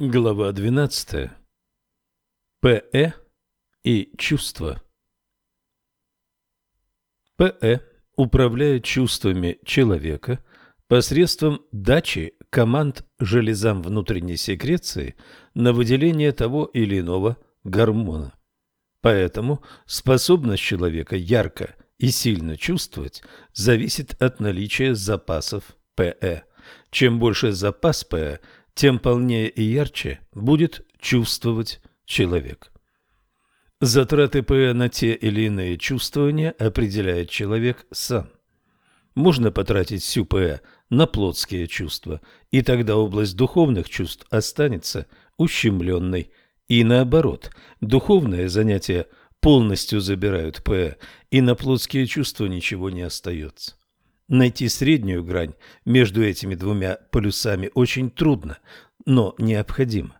Глава 12. ПЭ и чувства. ПЭ управляет чувствами человека посредством дачи команд железам внутренней секреции на выделение того или иного гормона. Поэтому способность человека ярко и сильно чувствовать зависит от наличия запасов ПЭ. Чем больше запас ПЭ, тем полнее и ярче будет чувствовать человек. Затраты ПЭ на те или иные чувствования определяет человек сам. Можно потратить всю ПЭ на плотские чувства, и тогда область духовных чувств останется ущемленной. И наоборот, духовные занятия полностью забирают ПЭ, и на плотские чувства ничего не остается. Найти среднюю грань между этими двумя полюсами очень трудно, но необходимо.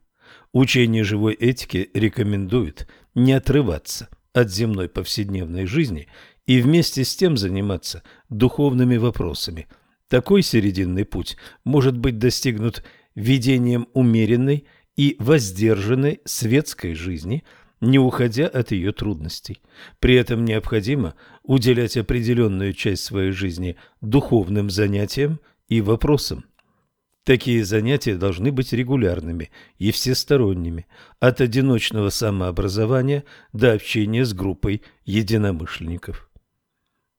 Учение живой этики рекомендует не отрываться от земной повседневной жизни и вместе с тем заниматься духовными вопросами. Такой серединный путь может быть достигнут ведением умеренной и воздержанной светской жизни – не уходя от ее трудностей. При этом необходимо уделять определенную часть своей жизни духовным занятиям и вопросам. Такие занятия должны быть регулярными и всесторонними, от одиночного самообразования до общения с группой единомышленников.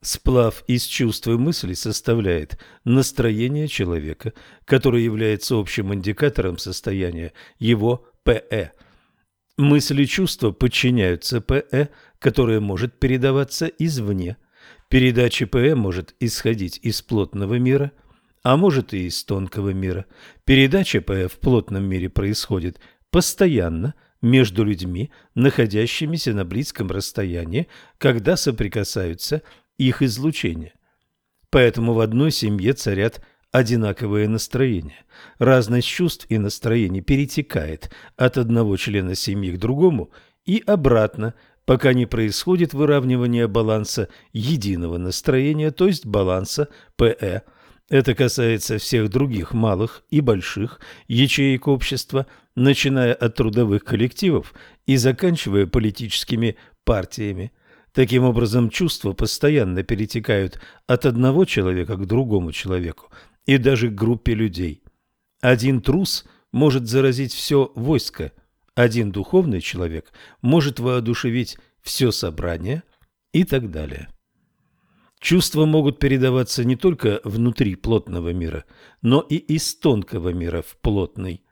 Сплав из чувств и мыслей составляет настроение человека, которое является общим индикатором состояния его ПЭ – Мысли и чувства подчиняются ПЭ, которое может передаваться извне. Передача ПЭ может исходить из плотного мира, а может и из тонкого мира. Передача ПЭ в плотном мире происходит постоянно между людьми, находящимися на близком расстоянии, когда соприкасаются их излучения. Поэтому в одной семье царят одинаковое настроение. Разность чувств и настроений перетекает от одного члена семьи к другому и обратно, пока не происходит выравнивание баланса единого настроения, то есть баланса ПЭ. Это касается всех других малых и больших ячеек общества, начиная от трудовых коллективов и заканчивая политическими партиями. Таким образом, чувства постоянно перетекают от одного человека к другому человеку, и даже группе людей. Один трус может заразить все войско, один духовный человек может воодушевить все собрание и так далее. Чувства могут передаваться не только внутри плотного мира, но и из тонкого мира в плотный.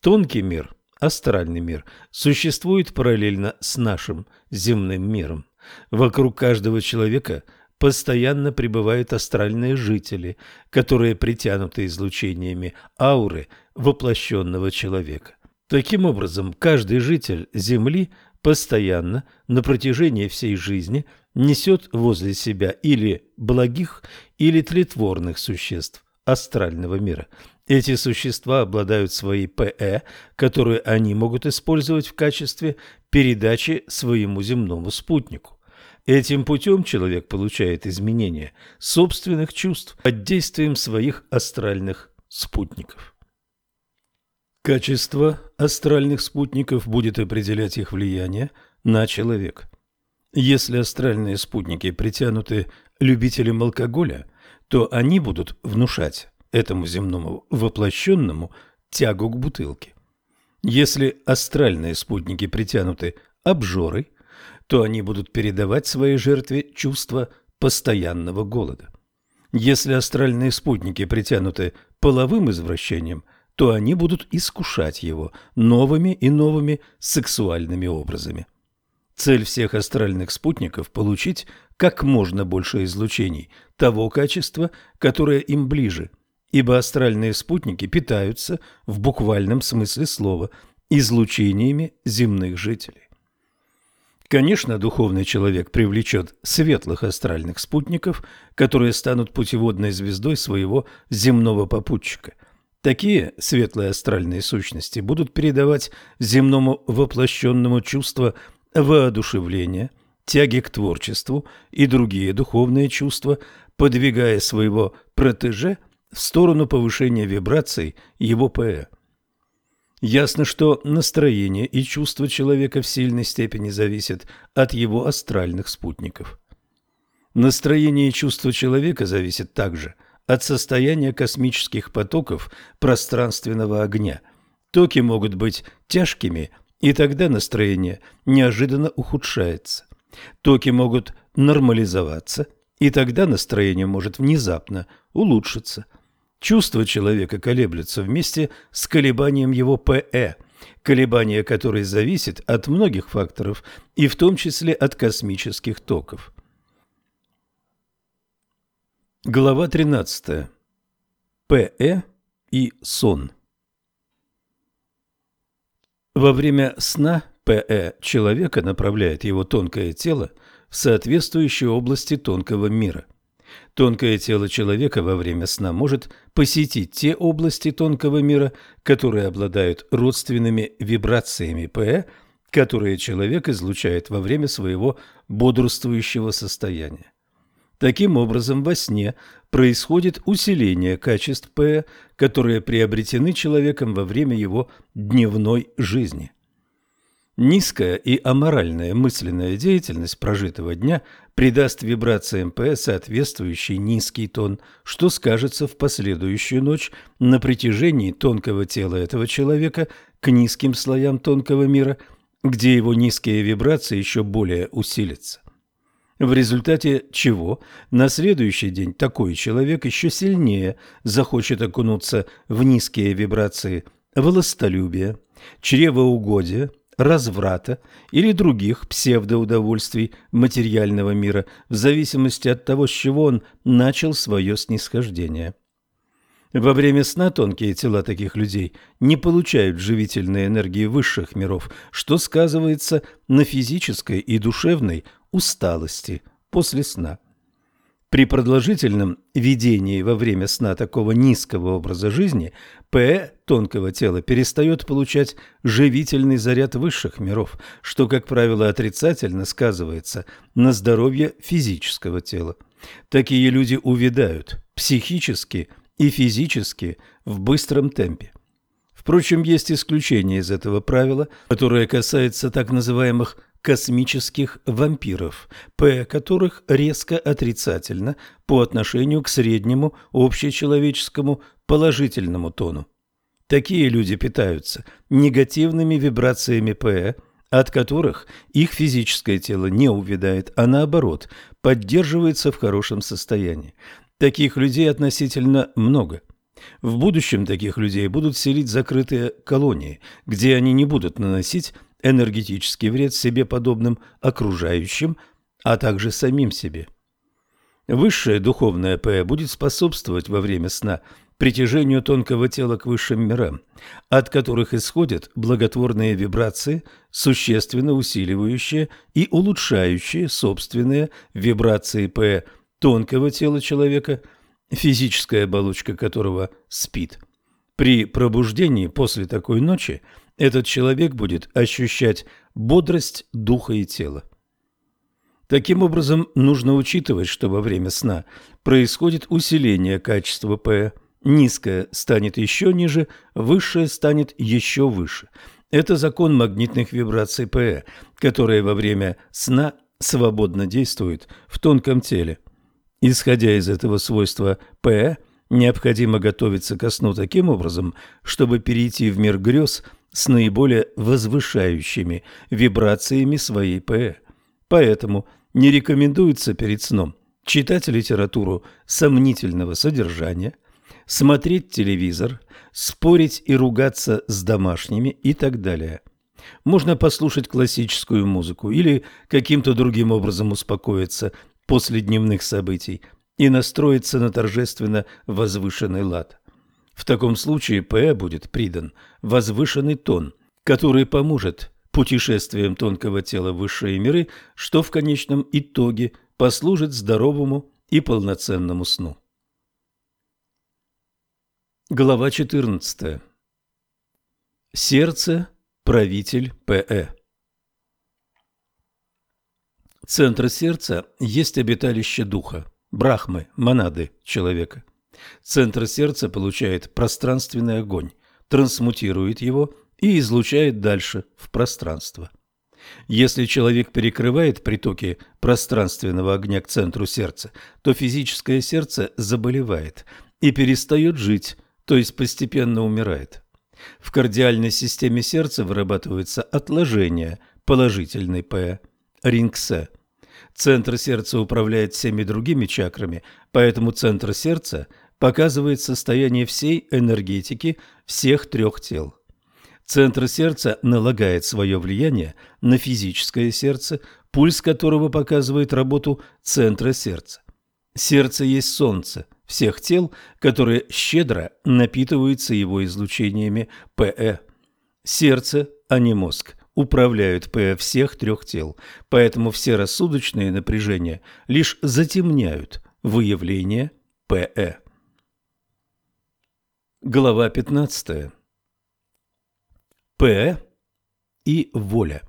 Тонкий мир, астральный мир, существует параллельно с нашим земным миром. Вокруг каждого человека – постоянно пребывают астральные жители, которые притянуты излучениями ауры воплощенного человека. Таким образом, каждый житель Земли постоянно на протяжении всей жизни несет возле себя или благих, или тлетворных существ астрального мира. Эти существа обладают своей ПЭ, которую они могут использовать в качестве передачи своему земному спутнику. Этим путем человек получает изменения собственных чувств под действием своих астральных спутников. Качество астральных спутников будет определять их влияние на человека. Если астральные спутники притянуты любителям алкоголя, то они будут внушать этому земному воплощенному тягу к бутылке. Если астральные спутники притянуты обжорой, то они будут передавать своей жертве чувство постоянного голода. Если астральные спутники притянуты половым извращением, то они будут искушать его новыми и новыми сексуальными образами. Цель всех астральных спутников – получить как можно больше излучений того качества, которое им ближе, ибо астральные спутники питаются в буквальном смысле слова излучениями земных жителей. Конечно, духовный человек привлечет светлых астральных спутников, которые станут путеводной звездой своего земного попутчика. Такие светлые астральные сущности будут передавать земному воплощенному чувство воодушевления, тяги к творчеству и другие духовные чувства, подвигая своего протеже в сторону повышения вибраций его ПЭ. Ясно, что настроение и чувства человека в сильной степени зависят от его астральных спутников. Настроение и чувства человека зависят также от состояния космических потоков пространственного огня. Токи могут быть тяжкими, и тогда настроение неожиданно ухудшается. Токи могут нормализоваться, и тогда настроение может внезапно улучшиться. Чувства человека колеблются вместе с колебанием его ПЭ, колебание которое зависит от многих факторов и в том числе от космических токов. Глава 13. ПЭ и сон. Во время сна ПЭ человека направляет его тонкое тело в соответствующие области тонкого мира. Тонкое тело человека во время сна может посетить те области тонкого мира, которые обладают родственными вибрациями ПЭ, которые человек излучает во время своего бодрствующего состояния. Таким образом, во сне происходит усиление качеств П, которые приобретены человеком во время его дневной жизни. Низкая и аморальная мысленная деятельность прожитого дня придаст вибрациям П соответствующий низкий тон, что скажется в последующую ночь на притяжении тонкого тела этого человека к низким слоям тонкого мира, где его низкие вибрации еще более усилятся. В результате чего на следующий день такой человек еще сильнее захочет окунуться в низкие вибрации властолюбия, чревоугодия, разврата или других псевдоудовольствий материального мира в зависимости от того, с чего он начал свое снисхождение. Во время сна тонкие тела таких людей не получают живительной энергии высших миров, что сказывается на физической и душевной усталости после сна. При продолжительном видении во время сна такого низкого образа жизни П тонкого тела перестает получать живительный заряд высших миров, что, как правило, отрицательно сказывается на здоровье физического тела. Такие люди увядают психически и физически в быстром темпе. Впрочем, есть исключение из этого правила, которое касается так называемых космических вампиров, П которых резко отрицательно по отношению к среднему общечеловеческому положительному тону. Такие люди питаются негативными вибрациями П, от которых их физическое тело не увядает, а наоборот, поддерживается в хорошем состоянии. Таких людей относительно много. В будущем таких людей будут селить закрытые колонии, где они не будут наносить энергетический вред себе подобным окружающим, а также самим себе. Высшее духовное П будет способствовать во время сна притяжению тонкого тела к высшим мирам, от которых исходят благотворные вибрации, существенно усиливающие и улучшающие собственные вибрации П тонкого тела человека, физическая оболочка которого спит. При пробуждении после такой ночи – этот человек будет ощущать бодрость духа и тела. Таким образом, нужно учитывать, что во время сна происходит усиление качества П. Низкое станет еще ниже, высшее станет еще выше. Это закон магнитных вибраций П, которые во время сна свободно действуют в тонком теле. Исходя из этого свойства П, необходимо готовиться ко сну таким образом, чтобы перейти в мир грез – с наиболее возвышающими вибрациями своей ПЭ. Поэтому не рекомендуется перед сном читать литературу сомнительного содержания, смотреть телевизор, спорить и ругаться с домашними и так далее. Можно послушать классическую музыку или каким-то другим образом успокоиться после дневных событий и настроиться на торжественно возвышенный лад. В таком случае П будет придан возвышенный тон, который поможет путешествиям тонкого тела в высшие миры, что в конечном итоге послужит здоровому и полноценному сну. Глава 14. Сердце – правитель ПЭ. Центр сердца есть обиталище духа, брахмы, монады человека. Центр сердца получает пространственный огонь, трансмутирует его и излучает дальше в пространство. Если человек перекрывает притоки пространственного огня к центру сердца, то физическое сердце заболевает и перестает жить, то есть постепенно умирает. В кардиальной системе сердца вырабатывается отложение положительной П, рингсе. Центр сердца управляет всеми другими чакрами, поэтому центр сердца показывает состояние всей энергетики всех трех тел. Центр сердца налагает свое влияние на физическое сердце, пульс которого показывает работу центра сердца. Сердце есть солнце всех тел, которые щедро напитываются его излучениями ПЭ. Сердце, а не мозг, управляют ПЭ всех трех тел, поэтому все рассудочные напряжения лишь затемняют выявление ПЭ. Глава 15. П и воля.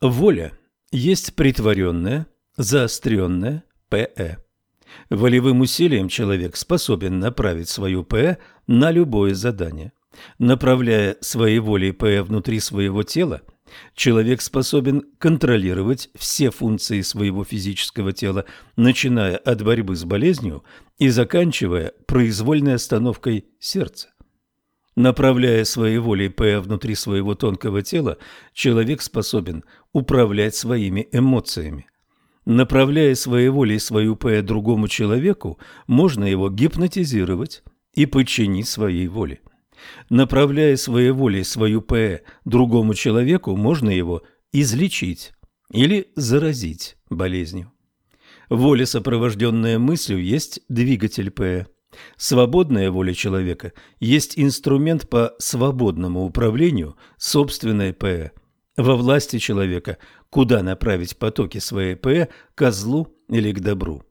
Воля есть притворенная, заостренная ПЭ. Волевым усилием человек способен направить свою ПЭ на любое задание. Направляя своей волей ПЭ внутри своего тела, человек способен контролировать все функции своего физического тела, начиная от борьбы с болезнью и заканчивая произвольной остановкой сердца. Направляя своей волей П внутри своего тонкого тела, человек способен управлять своими эмоциями. Направляя своей волей свою П другому человеку, можно его гипнотизировать и подчинить своей воле. Направляя своей волей свою П другому человеку, можно его излечить или заразить болезнью. Воля, сопровожденная мыслью, есть двигатель П. Свободная воля человека есть инструмент по свободному управлению собственной ПЭ. Во власти человека, куда направить потоки своей ПЭ, к злу или к добру.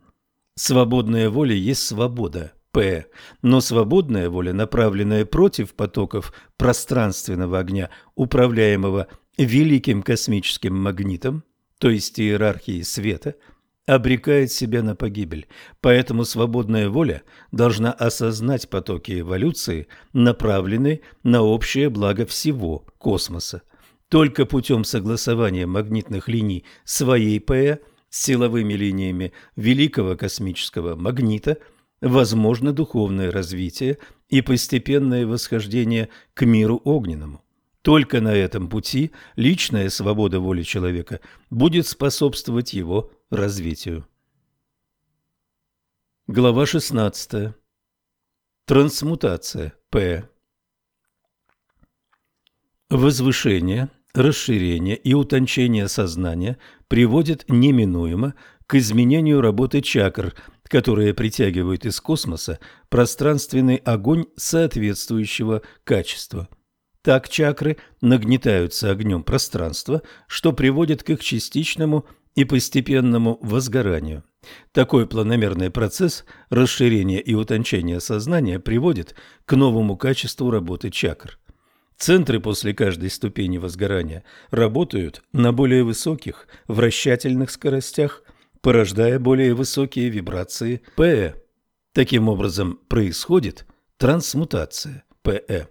Свободная воля есть свобода П, но свободная воля, направленная против потоков пространственного огня, управляемого великим космическим магнитом, то есть иерархией света – обрекает себя на погибель. Поэтому свободная воля должна осознать потоки эволюции, направленные на общее благо всего космоса. Только путем согласования магнитных линий своей ПЭ с силовыми линиями великого космического магнита возможно духовное развитие и постепенное восхождение к миру огненному. Только на этом пути личная свобода воли человека будет способствовать его развитию. Глава 16. Трансмутация. П. Возвышение, расширение и утончение сознания приводят неминуемо к изменению работы чакр, которые притягивают из космоса пространственный огонь соответствующего качества – так чакры нагнетаются огнем пространства, что приводит к их частичному и постепенному возгоранию. Такой планомерный процесс расширения и утончения сознания приводит к новому качеству работы чакр. Центры после каждой ступени возгорания работают на более высоких вращательных скоростях, порождая более высокие вибрации ПЭ. Таким образом происходит трансмутация ПЭ.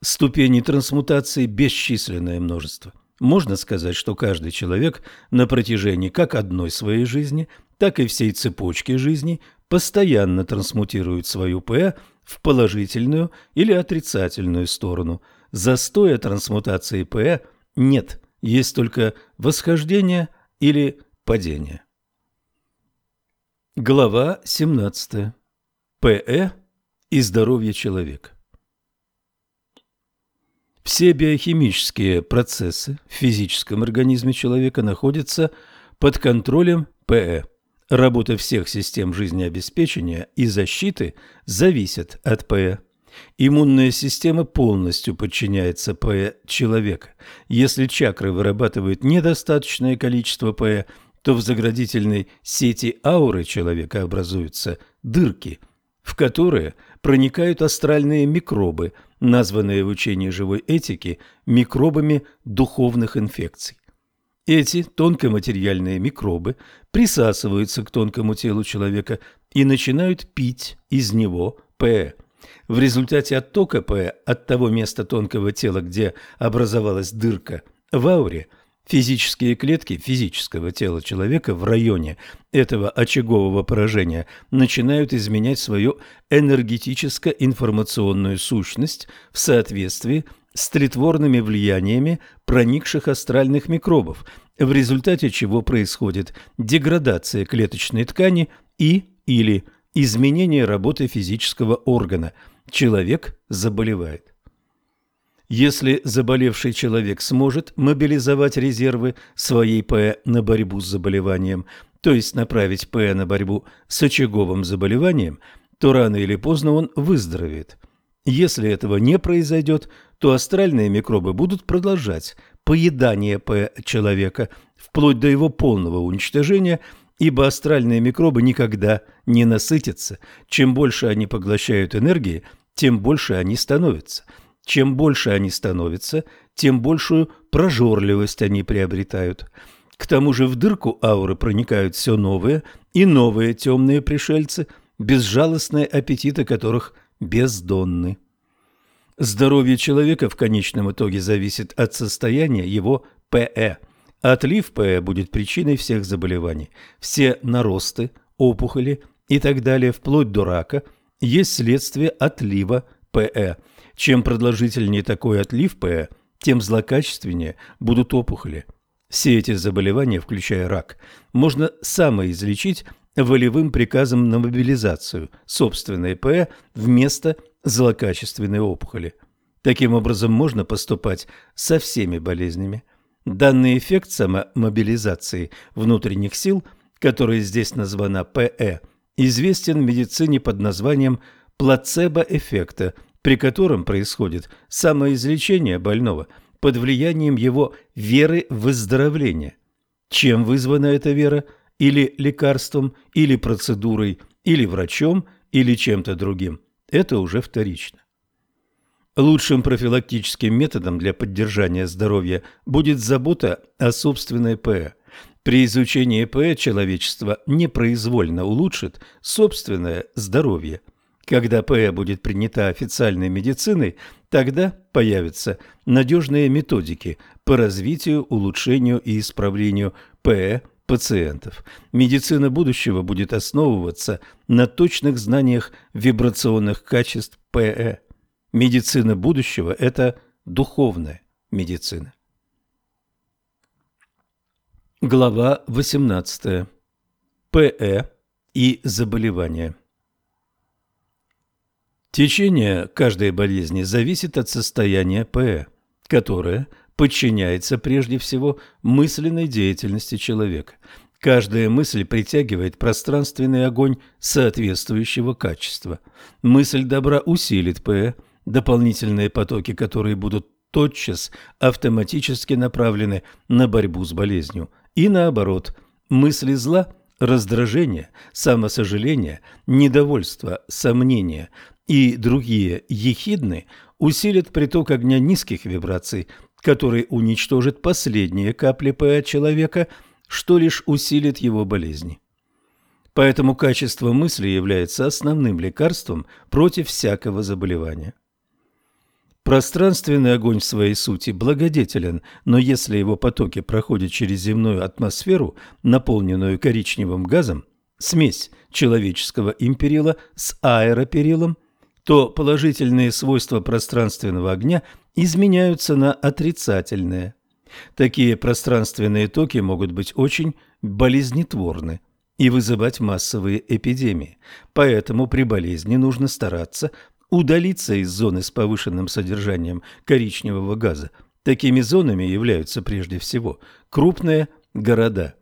Ступеней трансмутации бесчисленное множество. Можно сказать, что каждый человек на протяжении как одной своей жизни, так и всей цепочки жизни постоянно трансмутирует свою ПЭ в положительную или отрицательную сторону. Застоя трансмутации ПЭ нет, есть только восхождение или падение. Глава 17. ПЭ и здоровье человека. Все биохимические процессы в физическом организме человека находятся под контролем ПЭ. Работа всех систем жизнеобеспечения и защиты зависит от ПЭ. Иммунная система полностью подчиняется ПЭ человека. Если чакры вырабатывают недостаточное количество ПЭ, то в заградительной сети ауры человека образуются дырки, в которые проникают астральные микробы – названные в учении живой этики микробами духовных инфекций. Эти тонкоматериальные микробы присасываются к тонкому телу человека и начинают пить из него П. В результате оттока П от того места тонкого тела, где образовалась дырка в ауре, физические клетки физического тела человека в районе этого очагового поражения начинают изменять свою энергетическо-информационную сущность в соответствии с тлетворными влияниями проникших астральных микробов, в результате чего происходит деградация клеточной ткани и или изменение работы физического органа. Человек заболевает. Если заболевший человек сможет мобилизовать резервы своей ПЭ на борьбу с заболеванием, то есть направить ПЭ на борьбу с очаговым заболеванием, то рано или поздно он выздоровеет. Если этого не произойдет, то астральные микробы будут продолжать поедание П человека вплоть до его полного уничтожения, ибо астральные микробы никогда не насытятся. Чем больше они поглощают энергии, тем больше они становятся. Чем больше они становятся, тем большую прожорливость они приобретают. К тому же в дырку ауры проникают все новые и новые темные пришельцы, безжалостные аппетиты которых бездонны. Здоровье человека в конечном итоге зависит от состояния его ПЭ. Отлив ПЭ будет причиной всех заболеваний. Все наросты, опухоли и так далее, вплоть до рака, есть следствие отлива ПЭ. Чем продолжительнее такой отлив ПЭ, тем злокачественнее будут опухоли. Все эти заболевания, включая рак, можно самоизлечить волевым приказом на мобилизацию собственной ПЭ вместо злокачественной опухоли. Таким образом, можно поступать со всеми болезнями. Данный эффект самомобилизации внутренних сил, который здесь названа ПЭ, известен в медицине под названием плацебо-эффекта, при котором происходит самоизлечение больного под влиянием его веры в выздоровление. Чем вызвана эта вера? Или лекарством, или процедурой, или врачом, или чем-то другим – это уже вторично. Лучшим профилактическим методом для поддержания здоровья будет забота о собственной ПЭ. При изучении ПЭ человечество непроизвольно улучшит собственное здоровье. Когда ПЭ будет принята официальной медициной, тогда появятся надежные методики по развитию, улучшению и исправлению ПЭ пациентов. Медицина будущего будет основываться на точных знаниях вибрационных качеств ПЭ. Медицина будущего – это духовная медицина. Глава 18. ПЭ и заболевания. Течение каждой болезни зависит от состояния ПЭ, которое подчиняется прежде всего мысленной деятельности человека. Каждая мысль притягивает пространственный огонь соответствующего качества. Мысль добра усилит ПЭ, дополнительные потоки, которые будут тотчас автоматически направлены на борьбу с болезнью. И наоборот, мысли зла, раздражение, самосожаление, недовольство, сомнения и другие ехидны усилят приток огня низких вибраций – который уничтожит последние капли ПА человека, что лишь усилит его болезни. Поэтому качество мысли является основным лекарством против всякого заболевания. Пространственный огонь в своей сути благодетелен, но если его потоки проходят через земную атмосферу, наполненную коричневым газом, смесь человеческого империла с аэроперилом, то положительные свойства пространственного огня изменяются на отрицательные. Такие пространственные токи могут быть очень болезнетворны и вызывать массовые эпидемии. Поэтому при болезни нужно стараться удалиться из зоны с повышенным содержанием коричневого газа. Такими зонами являются прежде всего крупные города.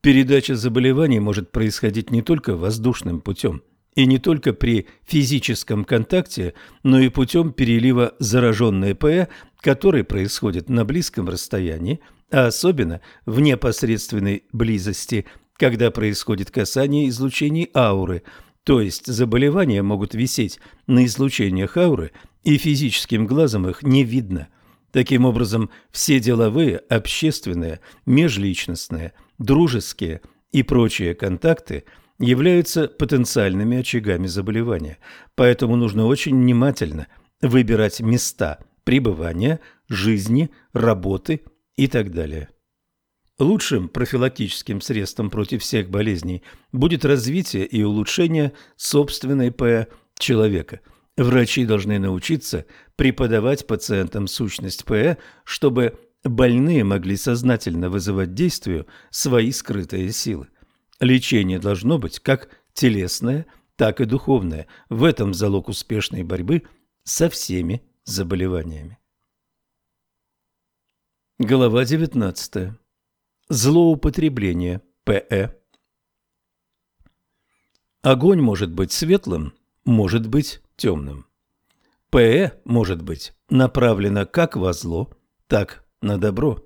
Передача заболеваний может происходить не только воздушным путем – и не только при физическом контакте, но и путем перелива зараженной ПЭ, который происходит на близком расстоянии, а особенно в непосредственной близости, когда происходит касание излучений ауры, то есть заболевания могут висеть на излучениях ауры, и физическим глазом их не видно. Таким образом, все деловые, общественные, межличностные, дружеские и прочие контакты – являются потенциальными очагами заболевания, поэтому нужно очень внимательно выбирать места пребывания, жизни, работы и так далее. Лучшим профилактическим средством против всех болезней будет развитие и улучшение собственной ПЭ человека. Врачи должны научиться преподавать пациентам сущность ПЭ, чтобы больные могли сознательно вызывать действию свои скрытые силы. Лечение должно быть как телесное, так и духовное. В этом залог успешной борьбы со всеми заболеваниями. Глава 19. Злоупотребление ПЭ. Огонь может быть светлым, может быть темным. ПЭ может быть направлено как во зло, так на добро.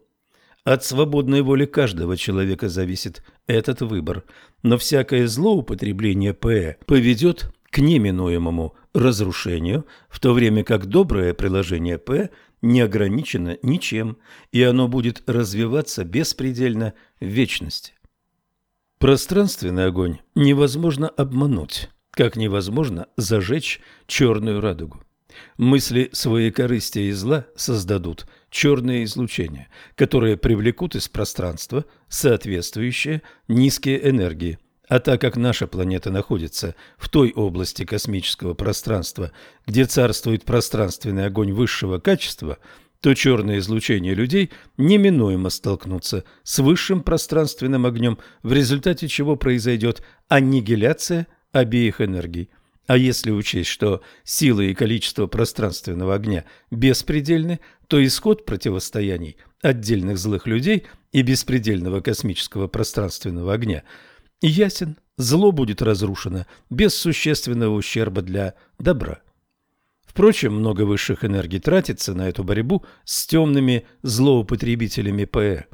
От свободной воли каждого человека зависит этот выбор, но всякое злоупотребление ПЭ поведет к неминуемому разрушению, в то время как доброе приложение П не ограничено ничем, и оно будет развиваться беспредельно в вечности. Пространственный огонь невозможно обмануть, как невозможно зажечь черную радугу. Мысли своей корысти и зла создадут черные излучения, которые привлекут из пространства соответствующие низкие энергии – а так как наша планета находится в той области космического пространства, где царствует пространственный огонь высшего качества, то черное излучение людей неминуемо столкнутся с высшим пространственным огнем, в результате чего произойдет аннигиляция обеих энергий. А если учесть, что сила и количество пространственного огня беспредельны, то исход противостояний отдельных злых людей и беспредельного космического пространственного огня – ясен, зло будет разрушено без существенного ущерба для добра. Впрочем, много высших энергий тратится на эту борьбу с темными злоупотребителями ПЭ.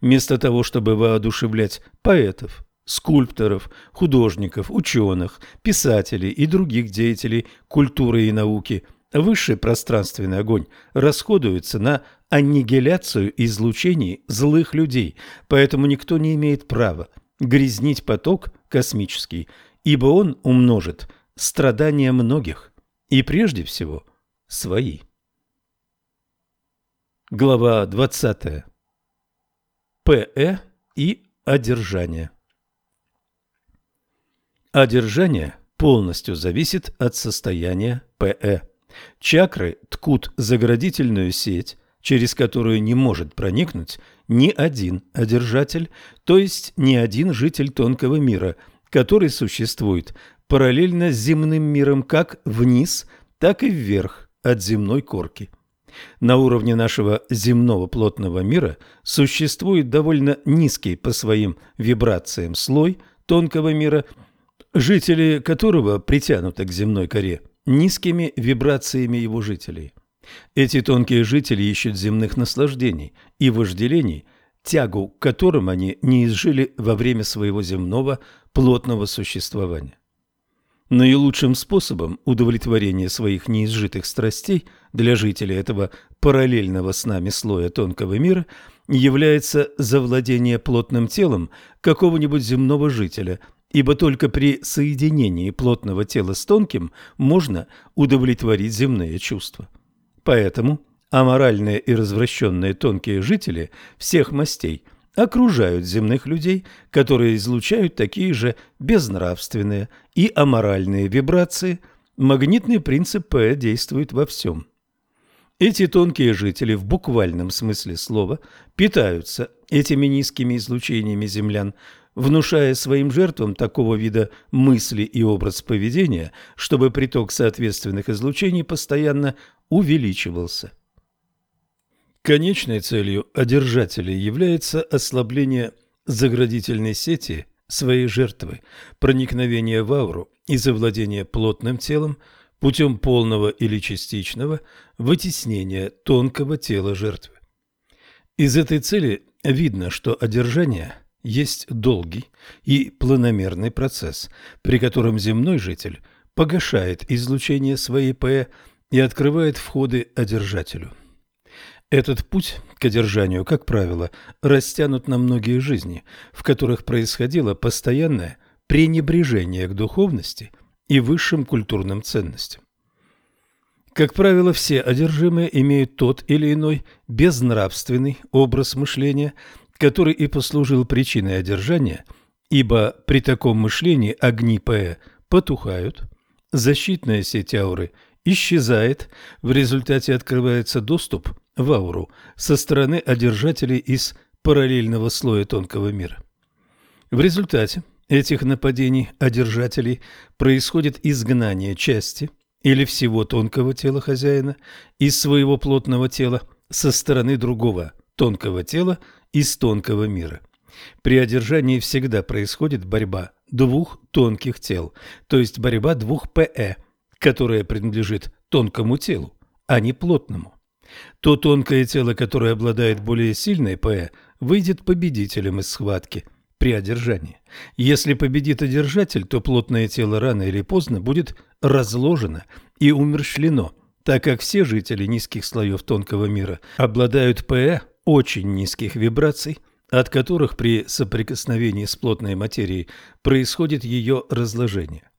Вместо того, чтобы воодушевлять поэтов, скульпторов, художников, ученых, писателей и других деятелей культуры и науки, высший пространственный огонь расходуется на аннигиляцию излучений злых людей, поэтому никто не имеет права грязнить поток космический, ибо он умножит страдания многих, и прежде всего свои. Глава 20. ПЭ и одержание. Одержание полностью зависит от состояния ПЭ. Чакры ткут заградительную сеть, через которую не может проникнуть ни один одержатель, то есть ни один житель тонкого мира, который существует параллельно с земным миром как вниз, так и вверх от земной корки. На уровне нашего земного плотного мира существует довольно низкий по своим вибрациям слой тонкого мира, жители которого притянуты к земной коре низкими вибрациями его жителей. Эти тонкие жители ищут земных наслаждений и вожделений, тягу к которым они не изжили во время своего земного плотного существования. Наилучшим способом удовлетворения своих неизжитых страстей для жителей этого параллельного с нами слоя тонкого мира является завладение плотным телом какого-нибудь земного жителя, ибо только при соединении плотного тела с тонким можно удовлетворить земные чувства. Поэтому аморальные и развращенные тонкие жители всех мастей окружают земных людей, которые излучают такие же безнравственные и аморальные вибрации. Магнитный принцип П действует во всем. Эти тонкие жители в буквальном смысле слова питаются этими низкими излучениями землян, внушая своим жертвам такого вида мысли и образ поведения, чтобы приток соответственных излучений постоянно увеличивался. Конечной целью одержателей является ослабление заградительной сети своей жертвы, проникновение в ауру и завладение плотным телом путем полного или частичного вытеснения тонкого тела жертвы. Из этой цели видно, что одержание есть долгий и планомерный процесс, при котором земной житель погашает излучение своей ПЭ и открывает входы одержателю. Этот путь к одержанию, как правило, растянут на многие жизни, в которых происходило постоянное пренебрежения к духовности и высшим культурным ценностям. Как правило, все одержимые имеют тот или иной безнравственный образ мышления, который и послужил причиной одержания, ибо при таком мышлении огни П потухают, защитная сеть ауры исчезает, в результате открывается доступ в ауру со стороны одержателей из параллельного слоя тонкого мира. В результате этих нападений одержателей происходит изгнание части – или всего тонкого тела хозяина из своего плотного тела со стороны другого тонкого тела из тонкого мира. При одержании всегда происходит борьба двух тонких тел, то есть борьба двух ПЭ, которая принадлежит тонкому телу, а не плотному. То тонкое тело, которое обладает более сильной ПЭ, выйдет победителем из схватки – при одержании. Если победит одержатель, то плотное тело рано или поздно будет разложено и умерщвлено, так как все жители низких слоев тонкого мира обладают ПЭ очень низких вибраций, от которых при соприкосновении с плотной материей происходит ее разложение.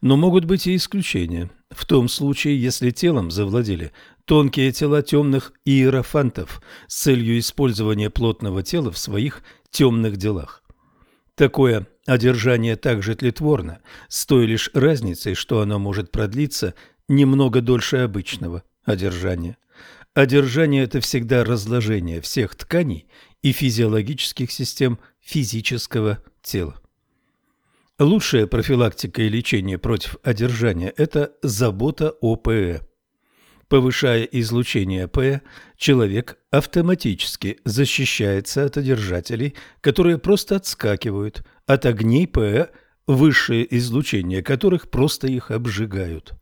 Но могут быть и исключения. В том случае, если телом завладели тонкие тела темных иерофантов с целью использования плотного тела в своих темных делах. Такое одержание также тлетворно, с той лишь разницей, что оно может продлиться немного дольше обычного одержания. Одержание – это всегда разложение всех тканей и физиологических систем физического тела. Лучшая профилактика и лечение против одержания – это забота о ПЭ. Повышая излучение П, человек автоматически защищается от одержателей, которые просто отскакивают от огней П, высшее излучение которых просто их обжигают.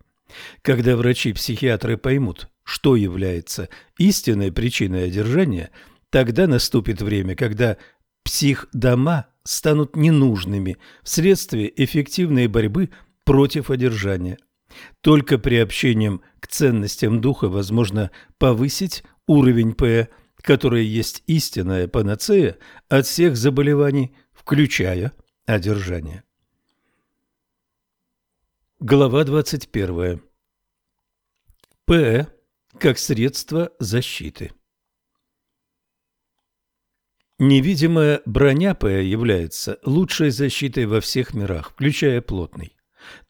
Когда врачи-психиатры поймут, что является истинной причиной одержания, тогда наступит время, когда психдома станут ненужными вследствие эффективной борьбы против одержания – только приобщением к ценностям духа возможно повысить уровень П, который есть истинная панацея от всех заболеваний, включая одержание. Глава 21. П как средство защиты. Невидимая броня П является лучшей защитой во всех мирах, включая плотный.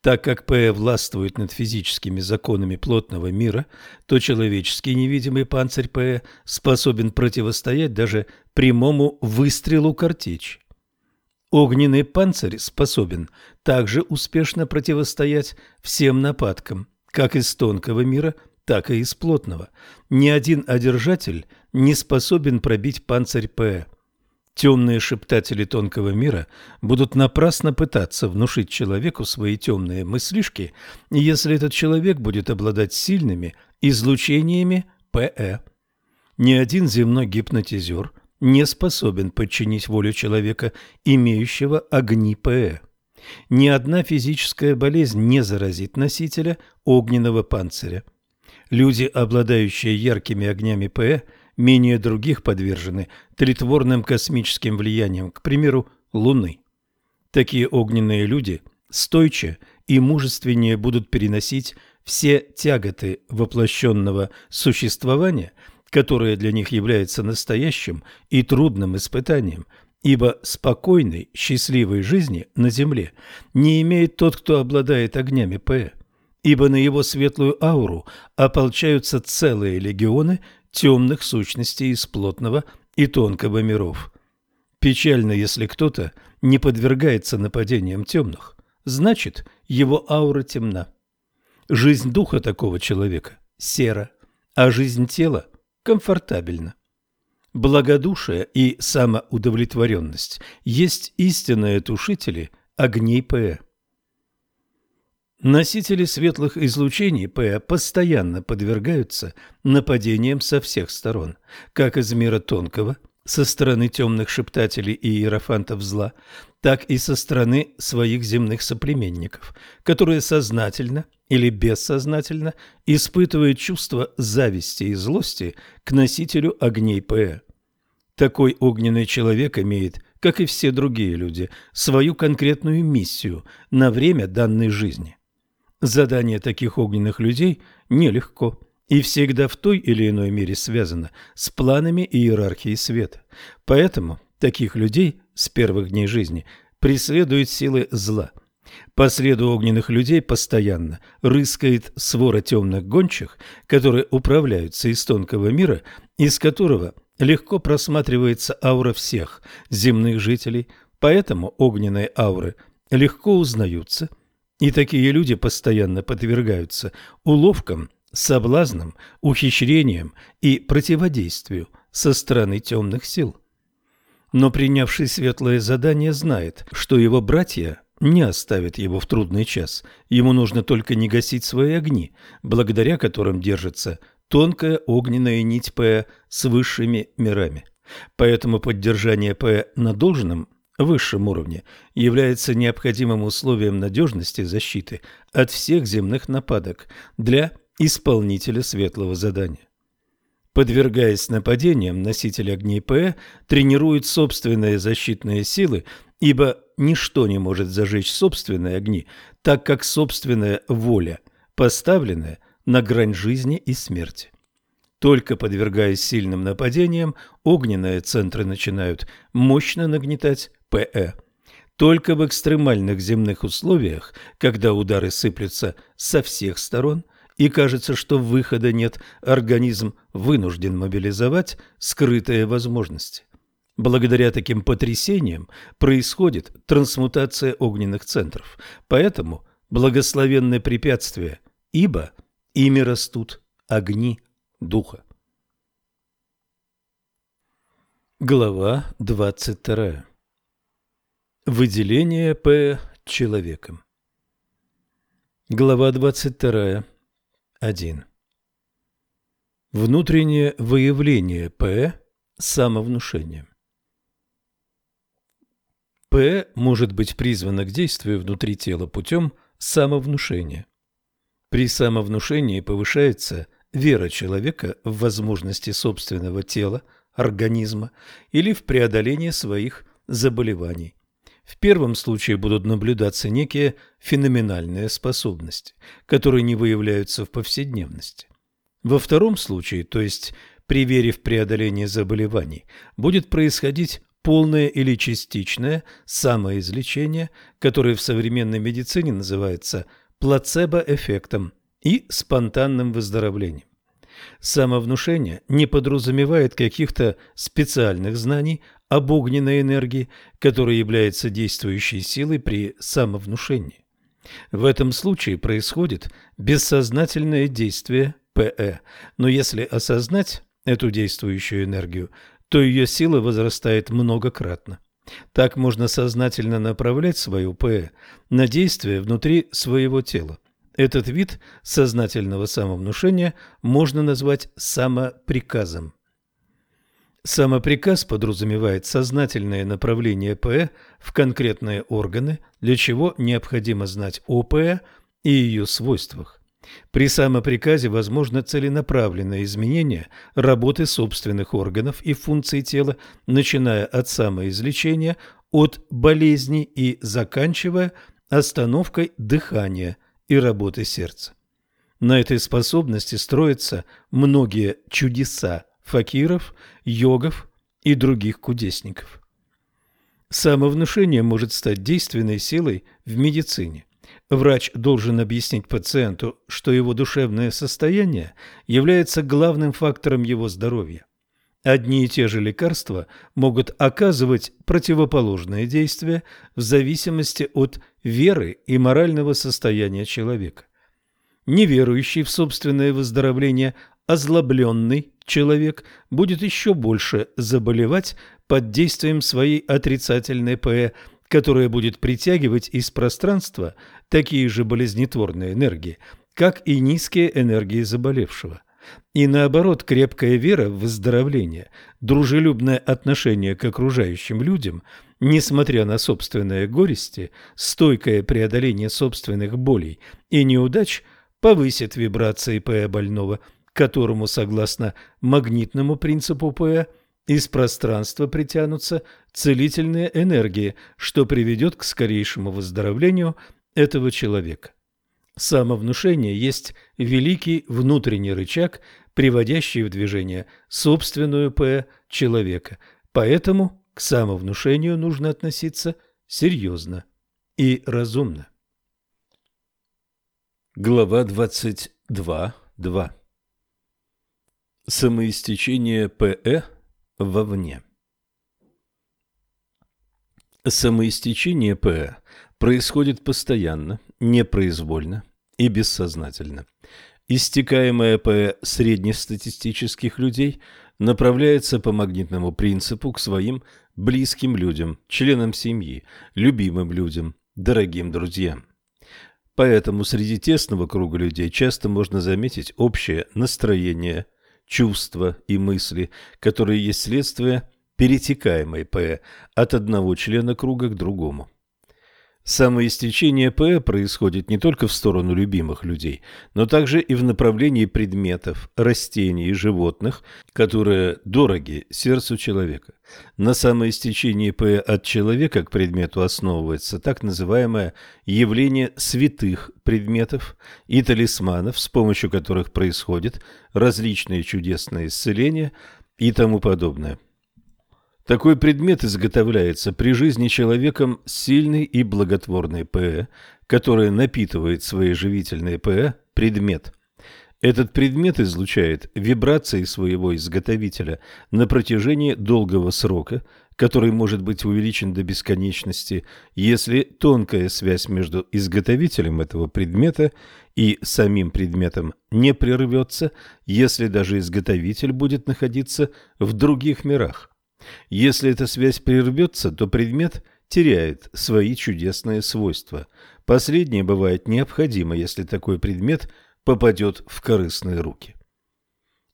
Так как П властвует над физическими законами плотного мира, то человеческий невидимый панцирь П способен противостоять даже прямому выстрелу картечи. Огненный панцирь способен также успешно противостоять всем нападкам, как из тонкого мира, так и из плотного. Ни один одержатель не способен пробить панцирь П. Темные шептатели тонкого мира будут напрасно пытаться внушить человеку свои темные мыслишки, если этот человек будет обладать сильными излучениями ПЭ. Ни один земной гипнотизер не способен подчинить волю человека, имеющего огни ПЭ. Ни одна физическая болезнь не заразит носителя огненного панциря. Люди, обладающие яркими огнями ПЭ, менее других подвержены тлетворным космическим влияниям, к примеру, Луны. Такие огненные люди стойче и мужественнее будут переносить все тяготы воплощенного существования, которое для них является настоящим и трудным испытанием, ибо спокойной, счастливой жизни на Земле не имеет тот, кто обладает огнями П, ибо на его светлую ауру ополчаются целые легионы темных сущностей из плотного и тонкого миров. Печально, если кто-то не подвергается нападениям темных, значит, его аура темна. Жизнь духа такого человека сера, а жизнь тела комфортабельна. Благодушие и самоудовлетворенность есть истинные тушители огней П. Носители светлых излучений П постоянно подвергаются нападениям со всех сторон, как из мира тонкого, со стороны темных шептателей и иерофантов зла, так и со стороны своих земных соплеменников, которые сознательно или бессознательно испытывают чувство зависти и злости к носителю огней П. Такой огненный человек имеет как и все другие люди, свою конкретную миссию на время данной жизни. Задание таких огненных людей нелегко и всегда в той или иной мере связано с планами и иерархией света. Поэтому таких людей с первых дней жизни преследуют силы зла. По следу огненных людей постоянно рыскает свора темных гончих, которые управляются из тонкого мира, из которого легко просматривается аура всех земных жителей, поэтому огненные ауры легко узнаются, и такие люди постоянно подвергаются уловкам, соблазнам, ухищрениям и противодействию со стороны темных сил. Но принявший светлое задание знает, что его братья не оставят его в трудный час. Ему нужно только не гасить свои огни, благодаря которым держится тонкая огненная нить П с высшими мирами. Поэтому поддержание П на должном высшем уровне является необходимым условием надежности защиты от всех земных нападок для исполнителя светлого задания. Подвергаясь нападениям, носитель огней П тренирует собственные защитные силы, ибо ничто не может зажечь собственные огни, так как собственная воля, поставленная – на грань жизни и смерти. Только подвергаясь сильным нападениям, огненные центры начинают мощно нагнетать ПЭ. Только в экстремальных земных условиях, когда удары сыплются со всех сторон и кажется, что выхода нет, организм вынужден мобилизовать скрытые возможности. Благодаря таким потрясениям происходит трансмутация огненных центров, поэтому благословенное препятствие, ибо – Ими растут огни духа. Глава 22. Выделение П человеком. Глава 22. 1. Внутреннее выявление П самовнушением. П может быть призвано к действию внутри тела путем самовнушения. При самовнушении повышается вера человека в возможности собственного тела, организма или в преодолении своих заболеваний. В первом случае будут наблюдаться некие феноменальные способности, которые не выявляются в повседневности. Во втором случае, то есть при вере в преодоление заболеваний, будет происходить полное или частичное самоизлечение, которое в современной медицине называется плацебо-эффектом и спонтанным выздоровлением. Самовнушение не подразумевает каких-то специальных знаний об огненной энергии, которая является действующей силой при самовнушении. В этом случае происходит бессознательное действие ПЭ, но если осознать эту действующую энергию, то ее сила возрастает многократно. Так можно сознательно направлять свою ПЭ на действие внутри своего тела. Этот вид сознательного самовнушения можно назвать самоприказом. Самоприказ подразумевает сознательное направление ПЭ в конкретные органы, для чего необходимо знать о ПЭ и ее свойствах. При самоприказе возможно целенаправленное изменение работы собственных органов и функций тела, начиная от самоизлечения, от болезни и заканчивая остановкой дыхания и работы сердца. На этой способности строятся многие чудеса факиров, йогов и других кудесников. Самовнушение может стать действенной силой в медицине. Врач должен объяснить пациенту, что его душевное состояние является главным фактором его здоровья. Одни и те же лекарства могут оказывать противоположное действие в зависимости от веры и морального состояния человека. Неверующий в собственное выздоровление озлобленный человек будет еще больше заболевать под действием своей отрицательной ПЭ, которая будет притягивать из пространства такие же болезнетворные энергии, как и низкие энергии заболевшего. И наоборот, крепкая вера в выздоровление, дружелюбное отношение к окружающим людям, несмотря на собственные горести, стойкое преодоление собственных болей и неудач повысит вибрации ПЭ больного, которому, согласно магнитному принципу ПЭ, Из пространства притянутся целительные энергии, что приведет к скорейшему выздоровлению этого человека. Самовнушение есть великий внутренний рычаг, приводящий в движение собственную П человека. Поэтому к самовнушению нужно относиться серьезно и разумно. Глава 22.2 Самоистечение ПЭ вовне Самоистечение ПЭ происходит постоянно, непроизвольно и бессознательно. Истекаемое ПЭ среднестатистических людей направляется по магнитному принципу к своим близким людям, членам семьи, любимым людям, дорогим друзьям. Поэтому среди тесного круга людей часто можно заметить общее настроение – чувства и мысли, которые есть следствие перетекаемой П от одного члена круга к другому. Самоистечение П происходит не только в сторону любимых людей, но также и в направлении предметов, растений и животных, которые дороги сердцу человека. На самоистечении П от человека к предмету основывается так называемое явление святых предметов и талисманов, с помощью которых происходят различные чудесные исцеления и тому подобное. Такой предмет изготовляется при жизни человеком сильный и благотворный ПЭ, который напитывает свои живительные ПЭ предмет. Этот предмет излучает вибрации своего изготовителя на протяжении долгого срока, который может быть увеличен до бесконечности, если тонкая связь между изготовителем этого предмета и самим предметом не прервется, если даже изготовитель будет находиться в других мирах. Если эта связь прервется, то предмет теряет свои чудесные свойства. Последнее бывает необходимо, если такой предмет попадет в корыстные руки.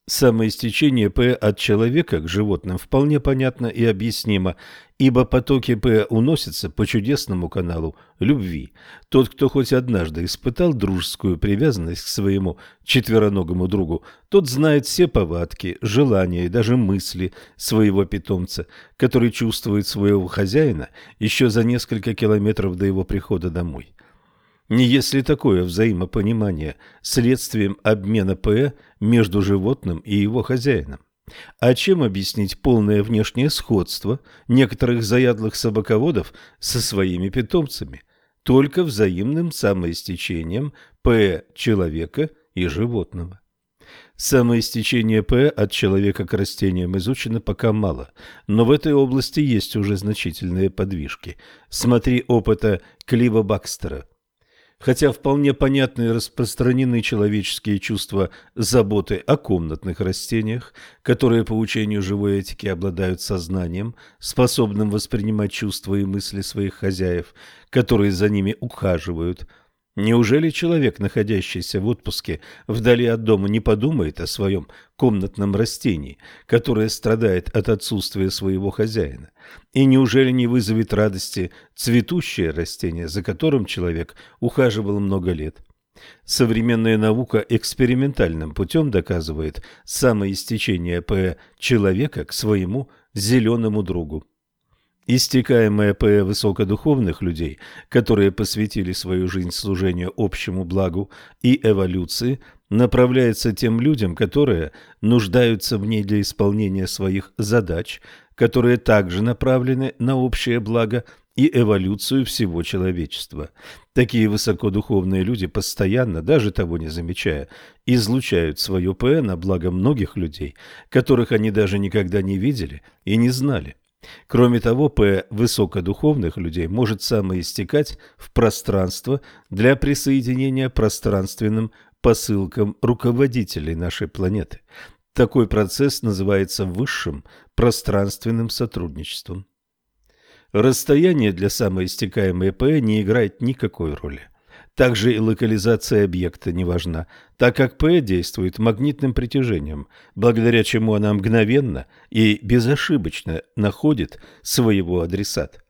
Самоистечение П от человека к животным вполне понятно и объяснимо, ибо потоки П уносятся по чудесному каналу любви. Тот, кто хоть однажды испытал дружескую привязанность к своему четвероногому другу, тот знает все повадки, желания и даже мысли своего питомца, который чувствует своего хозяина еще за несколько километров до его прихода домой. Не если такое взаимопонимание следствием обмена ПЭ между животным и его хозяином. А чем объяснить полное внешнее сходство некоторых заядлых собаководов со своими питомцами? Только взаимным самоистечением ПЭ человека и животного. Самоистечение П от человека к растениям изучено пока мало, но в этой области есть уже значительные подвижки. Смотри опыта Клива Бакстера – хотя вполне понятны и распространены человеческие чувства заботы о комнатных растениях, которые по учению живой этики обладают сознанием, способным воспринимать чувства и мысли своих хозяев, которые за ними ухаживают – Неужели человек, находящийся в отпуске вдали от дома, не подумает о своем комнатном растении, которое страдает от отсутствия своего хозяина? И неужели не вызовет радости цветущее растение, за которым человек ухаживал много лет? Современная наука экспериментальным путем доказывает самоистечение П человека к своему зеленому другу. Истекаемая П высокодуховных людей, которые посвятили свою жизнь служению общему благу и эволюции, направляется тем людям, которые нуждаются в ней для исполнения своих задач, которые также направлены на общее благо и эволюцию всего человечества. Такие высокодуховные люди постоянно, даже того не замечая, излучают свое ПЭ на благо многих людей, которых они даже никогда не видели и не знали. Кроме того, П высокодуховных людей может самоистекать в пространство для присоединения пространственным посылкам руководителей нашей планеты. Такой процесс называется высшим пространственным сотрудничеством. Расстояние для самоистекаемой П не играет никакой роли. Также и локализация объекта не важна, так как П действует магнитным притяжением, благодаря чему она мгновенно и безошибочно находит своего адресата.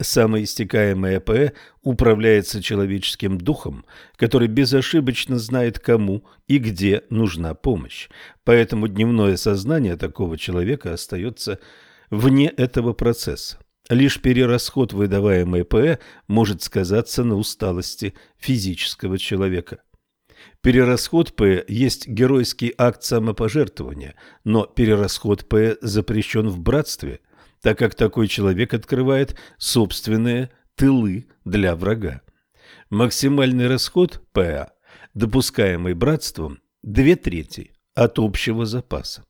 самоистекаемое ПЭ управляется человеческим духом, который безошибочно знает, кому и где нужна помощь. Поэтому дневное сознание такого человека остается вне этого процесса. Лишь перерасход выдаваемой ПЭ может сказаться на усталости физического человека. Перерасход П есть геройский акт самопожертвования, но перерасход П запрещен в братстве, так как такой человек открывает собственные тылы для врага. Максимальный расход ПА, допускаемый братством, две трети от общего запаса.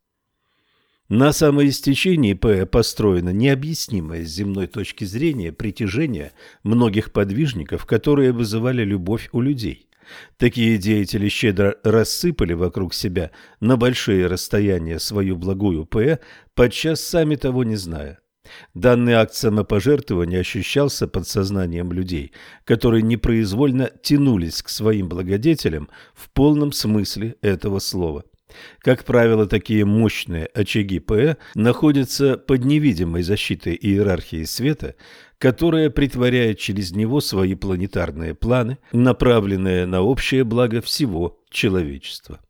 На самоистечении П построено необъяснимое с земной точки зрения притяжение многих подвижников, которые вызывали любовь у людей. Такие деятели щедро рассыпали вокруг себя на большие расстояния свою благую П, подчас сами того не зная. Данный акт самопожертвования ощущался подсознанием людей, которые непроизвольно тянулись к своим благодетелям в полном смысле этого слова. Как правило, такие мощные очаги ПЭ находятся под невидимой защитой иерархии света, которая притворяет через него свои планетарные планы, направленные на общее благо всего человечества.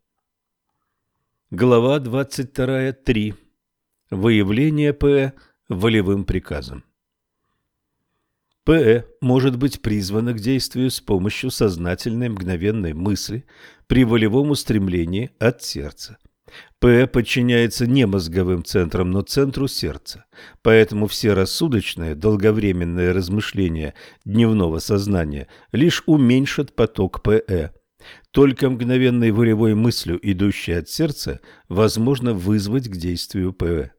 Глава 22.3. Выявление ПЭ волевым приказом. ПЭ может быть призвано к действию с помощью сознательной мгновенной мысли при волевом устремлении от сердца. П подчиняется не мозговым центрам, но центру сердца. Поэтому все рассудочные, долговременные размышления дневного сознания лишь уменьшат поток ПЭ. Только мгновенной волевой мыслью, идущей от сердца, возможно вызвать к действию ПЭ.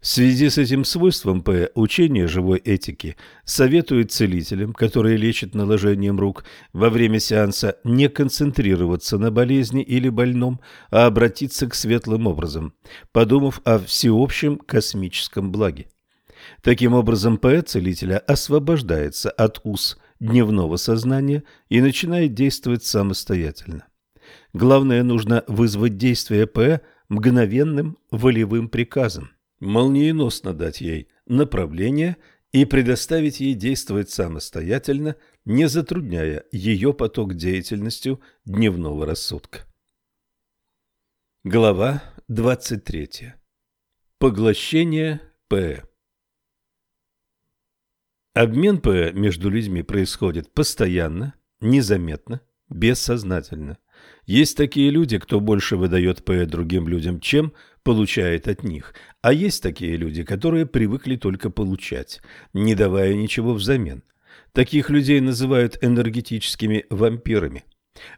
В связи с этим свойством П учение живой этики советует целителям, которые лечат наложением рук во время сеанса, не концентрироваться на болезни или больном, а обратиться к светлым образом, подумав о всеобщем космическом благе. Таким образом, П целителя освобождается от уз дневного сознания и начинает действовать самостоятельно. Главное, нужно вызвать действие П мгновенным волевым приказом молниеносно дать ей направление и предоставить ей действовать самостоятельно, не затрудняя ее поток деятельностью дневного рассудка. Глава 23. Поглощение П. Обмен П между людьми происходит постоянно, незаметно, бессознательно. Есть такие люди, кто больше выдает П другим людям, чем получает от них. А есть такие люди, которые привыкли только получать, не давая ничего взамен. Таких людей называют энергетическими вампирами.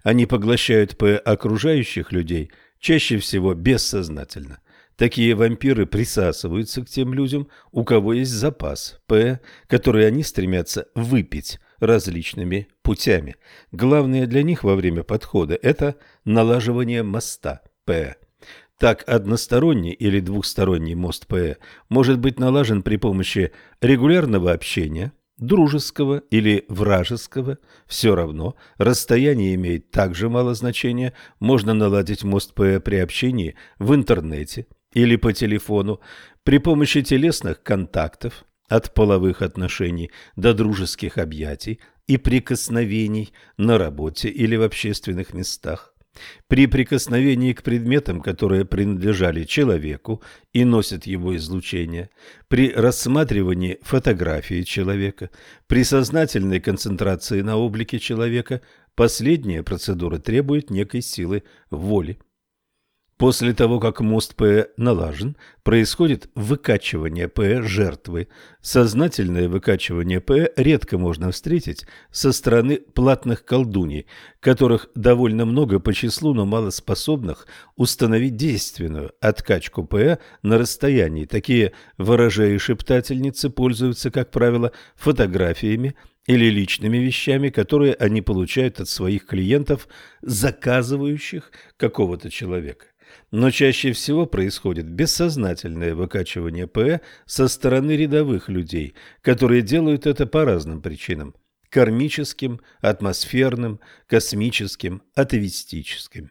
Они поглощают П окружающих людей, чаще всего бессознательно. Такие вампиры присасываются к тем людям, у кого есть запас П, который они стремятся выпить различными путями. Главное для них во время подхода – это налаживание моста П. Так, односторонний или двухсторонний мост ПЭ может быть налажен при помощи регулярного общения, дружеского или вражеского, все равно, расстояние имеет также мало значения, можно наладить мост ПЭ при общении в интернете или по телефону, при помощи телесных контактов, от половых отношений до дружеских объятий и прикосновений на работе или в общественных местах. При прикосновении к предметам, которые принадлежали человеку и носят его излучение, при рассматривании фотографии человека, при сознательной концентрации на облике человека, последняя процедура требует некой силы воли. После того, как мост П налажен, происходит выкачивание П жертвы. Сознательное выкачивание П редко можно встретить со стороны платных колдуней, которых довольно много по числу, но мало способных установить действенную откачку П на расстоянии. Такие ворожеи шептательницы пользуются, как правило, фотографиями, или личными вещами, которые они получают от своих клиентов, заказывающих какого-то человека но чаще всего происходит бессознательное выкачивание ПЭ со стороны рядовых людей, которые делают это по разным причинам – кармическим, атмосферным, космическим, атовистическим.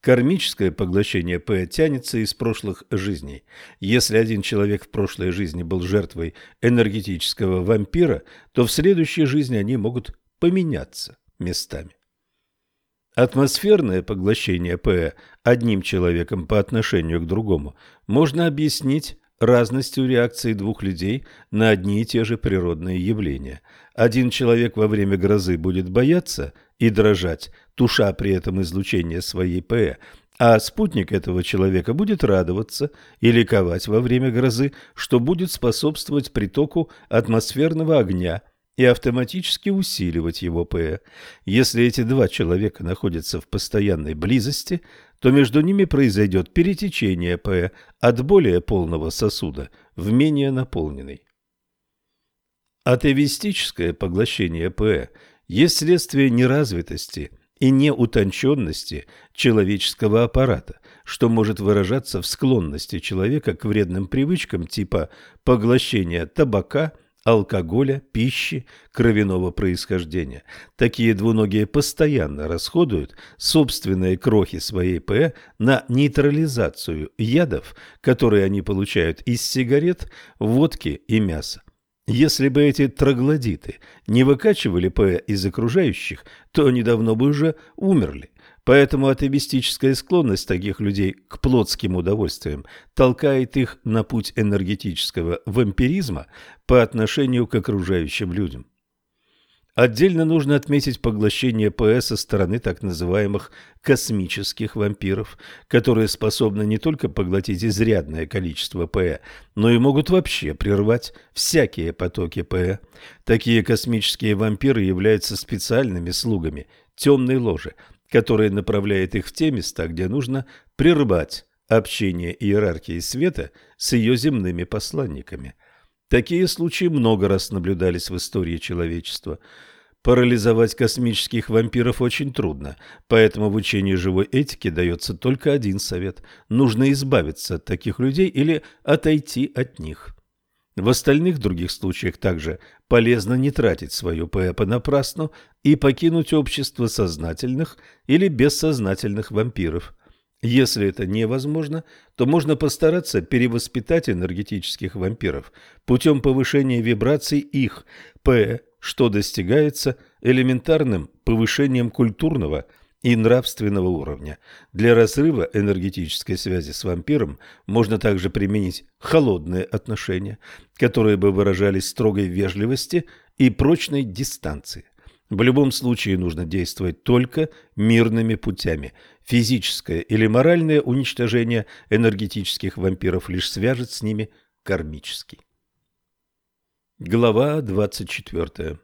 Кармическое поглощение П тянется из прошлых жизней. Если один человек в прошлой жизни был жертвой энергетического вампира, то в следующей жизни они могут поменяться местами. Атмосферное поглощение П одним человеком по отношению к другому можно объяснить разностью реакции двух людей на одни и те же природные явления. Один человек во время грозы будет бояться и дрожать, туша при этом излучение своей ПЭ, а спутник этого человека будет радоваться и ликовать во время грозы, что будет способствовать притоку атмосферного огня и автоматически усиливать его ПЭ. Если эти два человека находятся в постоянной близости, то между ними произойдет перетечение ПЭ от более полного сосуда в менее наполненный. Атеистическое поглощение ПЭ есть следствие неразвитости и неутонченности человеческого аппарата, что может выражаться в склонности человека к вредным привычкам типа поглощения табака, алкоголя, пищи, кровяного происхождения. Такие двуногие постоянно расходуют собственные крохи своей ПЭ на нейтрализацию ядов, которые они получают из сигарет, водки и мяса. Если бы эти троглодиты не выкачивали ПЭ из окружающих, то они давно бы уже умерли. Поэтому атеистическая склонность таких людей к плотским удовольствиям толкает их на путь энергетического вампиризма по отношению к окружающим людям. Отдельно нужно отметить поглощение ПС со стороны так называемых космических вампиров, которые способны не только поглотить изрядное количество ПЭ, но и могут вообще прервать всякие потоки ПЭ. Такие космические вампиры являются специальными слугами темной ложи, которая направляет их в те места, где нужно прервать общение иерархии света с ее земными посланниками. Такие случаи много раз наблюдались в истории человечества. Парализовать космических вампиров очень трудно, поэтому в учении живой этики дается только один совет – нужно избавиться от таких людей или отойти от них. В остальных других случаях также полезно не тратить свое ПЭ понапрасну и покинуть общество сознательных или бессознательных вампиров. Если это невозможно, то можно постараться перевоспитать энергетических вампиров путем повышения вибраций их ПЭ, что достигается элементарным повышением культурного и нравственного уровня. Для разрыва энергетической связи с вампиром можно также применить холодные отношения, которые бы выражались строгой вежливости и прочной дистанции. В любом случае нужно действовать только мирными путями. Физическое или моральное уничтожение энергетических вампиров лишь свяжет с ними кармически. Глава 24.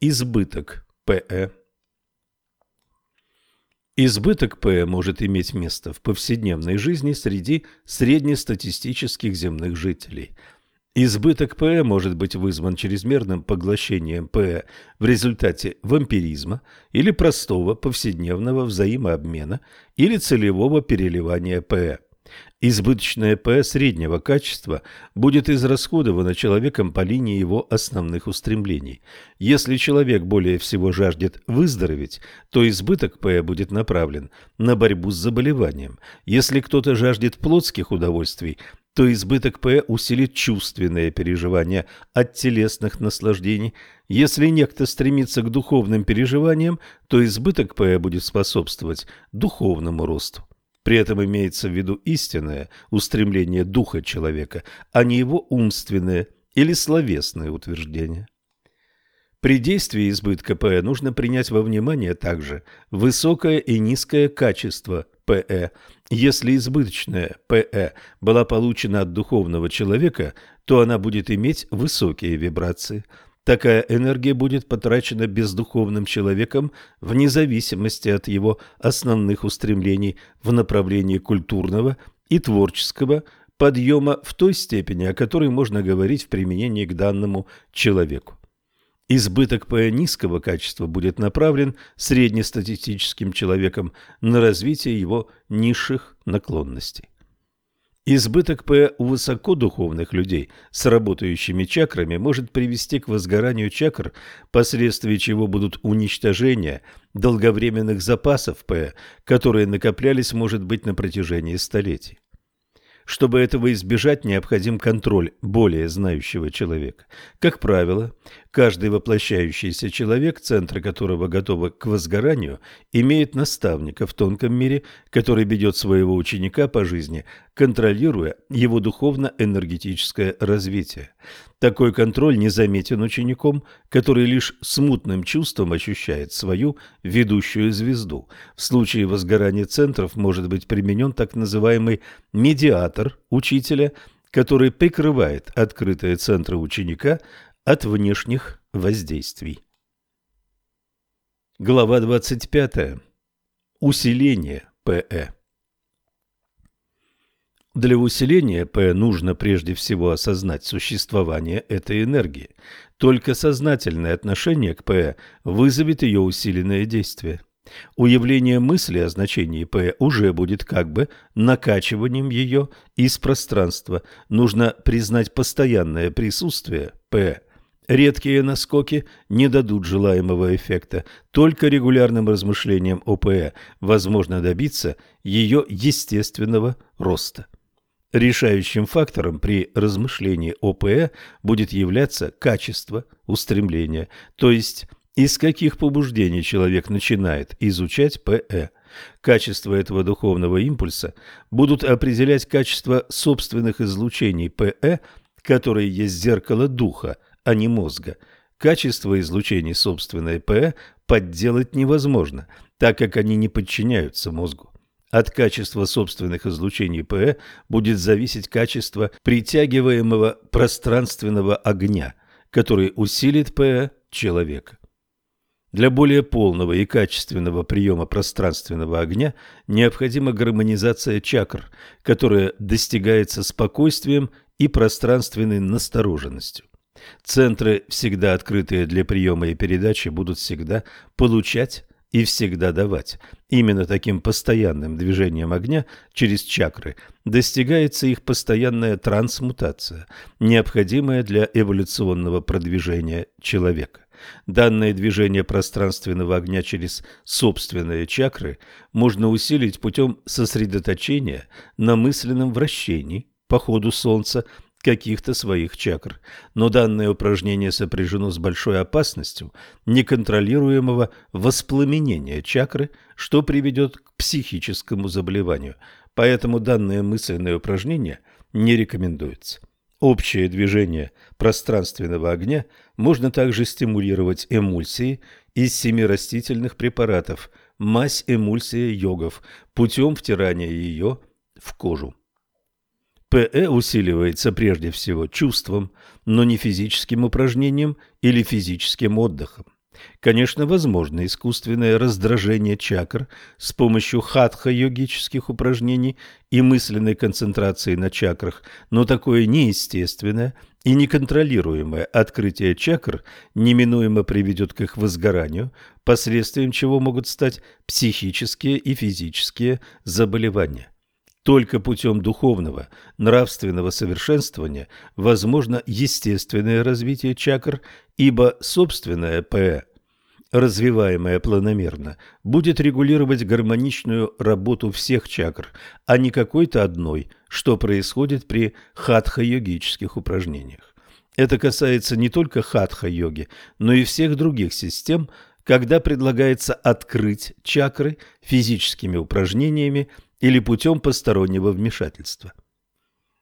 Избыток ПЭ. Избыток ПЭ может иметь место в повседневной жизни среди среднестатистических земных жителей – Избыток ПЭ может быть вызван чрезмерным поглощением ПЭ в результате вампиризма или простого повседневного взаимообмена или целевого переливания ПЭ. Избыточное ПЭ среднего качества будет израсходовано человеком по линии его основных устремлений. Если человек более всего жаждет выздороветь, то избыток ПЭ будет направлен на борьбу с заболеванием. Если кто-то жаждет плотских удовольствий, то избыток П усилит чувственное переживание от телесных наслаждений. Если некто стремится к духовным переживаниям, то избыток П будет способствовать духовному росту. При этом имеется в виду истинное устремление духа человека, а не его умственное или словесное утверждение. При действии избытка ПЭ нужно принять во внимание также высокое и низкое качество ПЭ. Если избыточная ПЭ была получена от духовного человека, то она будет иметь высокие вибрации. Такая энергия будет потрачена бездуховным человеком вне зависимости от его основных устремлений в направлении культурного и творческого подъема в той степени, о которой можно говорить в применении к данному человеку. Избыток ПЭ низкого качества будет направлен среднестатистическим человеком на развитие его низших наклонностей. Избыток П у высокодуховных людей с работающими чакрами может привести к возгоранию чакр, последствия чего будут уничтожение долговременных запасов П, которые накоплялись, может быть, на протяжении столетий. Чтобы этого избежать, необходим контроль более знающего человека. Как правило, каждый воплощающийся человек, центр которого готовы к возгоранию, имеет наставника в тонком мире, который ведет своего ученика по жизни, контролируя его духовно-энергетическое развитие. Такой контроль незаметен учеником, который лишь смутным чувством ощущает свою ведущую звезду. В случае возгорания центров может быть применен так называемый медиатор учителя, который прикрывает открытые центры ученика от внешних воздействий. Глава 25. Усиление ПЭ. Для усиления П нужно прежде всего осознать существование этой энергии. Только сознательное отношение к П вызовет ее усиленное действие. Уявление мысли о значении П уже будет как бы накачиванием ее из пространства. Нужно признать постоянное присутствие П. Редкие наскоки не дадут желаемого эффекта. Только регулярным размышлением о ПЭ возможно добиться ее естественного роста. Решающим фактором при размышлении ПЭ будет являться качество устремления, то есть из каких побуждений человек начинает изучать ПЭ. Качество этого духовного импульса будут определять качество собственных излучений ПЭ, которые есть зеркало духа, а не мозга. Качество излучений собственной ПЭ подделать невозможно, так как они не подчиняются мозгу. От качества собственных излучений ПЭ будет зависеть качество притягиваемого пространственного огня, который усилит ПЭ человека. Для более полного и качественного приема пространственного огня необходима гармонизация чакр, которая достигается спокойствием и пространственной настороженностью. Центры, всегда открытые для приема и передачи, будут всегда получать и всегда давать. Именно таким постоянным движением огня через чакры достигается их постоянная трансмутация, необходимая для эволюционного продвижения человека. Данное движение пространственного огня через собственные чакры можно усилить путем сосредоточения на мысленном вращении по ходу Солнца каких-то своих чакр. Но данное упражнение сопряжено с большой опасностью неконтролируемого воспламенения чакры, что приведет к психическому заболеванию. Поэтому данное мысленное упражнение не рекомендуется. Общее движение пространственного огня можно также стимулировать эмульсией из семи растительных препаратов, мазь эмульсия йогов, путем втирания ее в кожу. ПЭ усиливается прежде всего чувством, но не физическим упражнением или физическим отдыхом. Конечно, возможно искусственное раздражение чакр с помощью хатха-йогических упражнений и мысленной концентрации на чакрах, но такое неестественное и неконтролируемое открытие чакр неминуемо приведет к их возгоранию, последствием чего могут стать психические и физические заболевания. Только путем духовного, нравственного совершенствования возможно естественное развитие чакр, ибо собственное П, развиваемое планомерно, будет регулировать гармоничную работу всех чакр, а не какой-то одной, что происходит при хатха-йогических упражнениях. Это касается не только хатха-йоги, но и всех других систем, когда предлагается открыть чакры физическими упражнениями или путем постороннего вмешательства.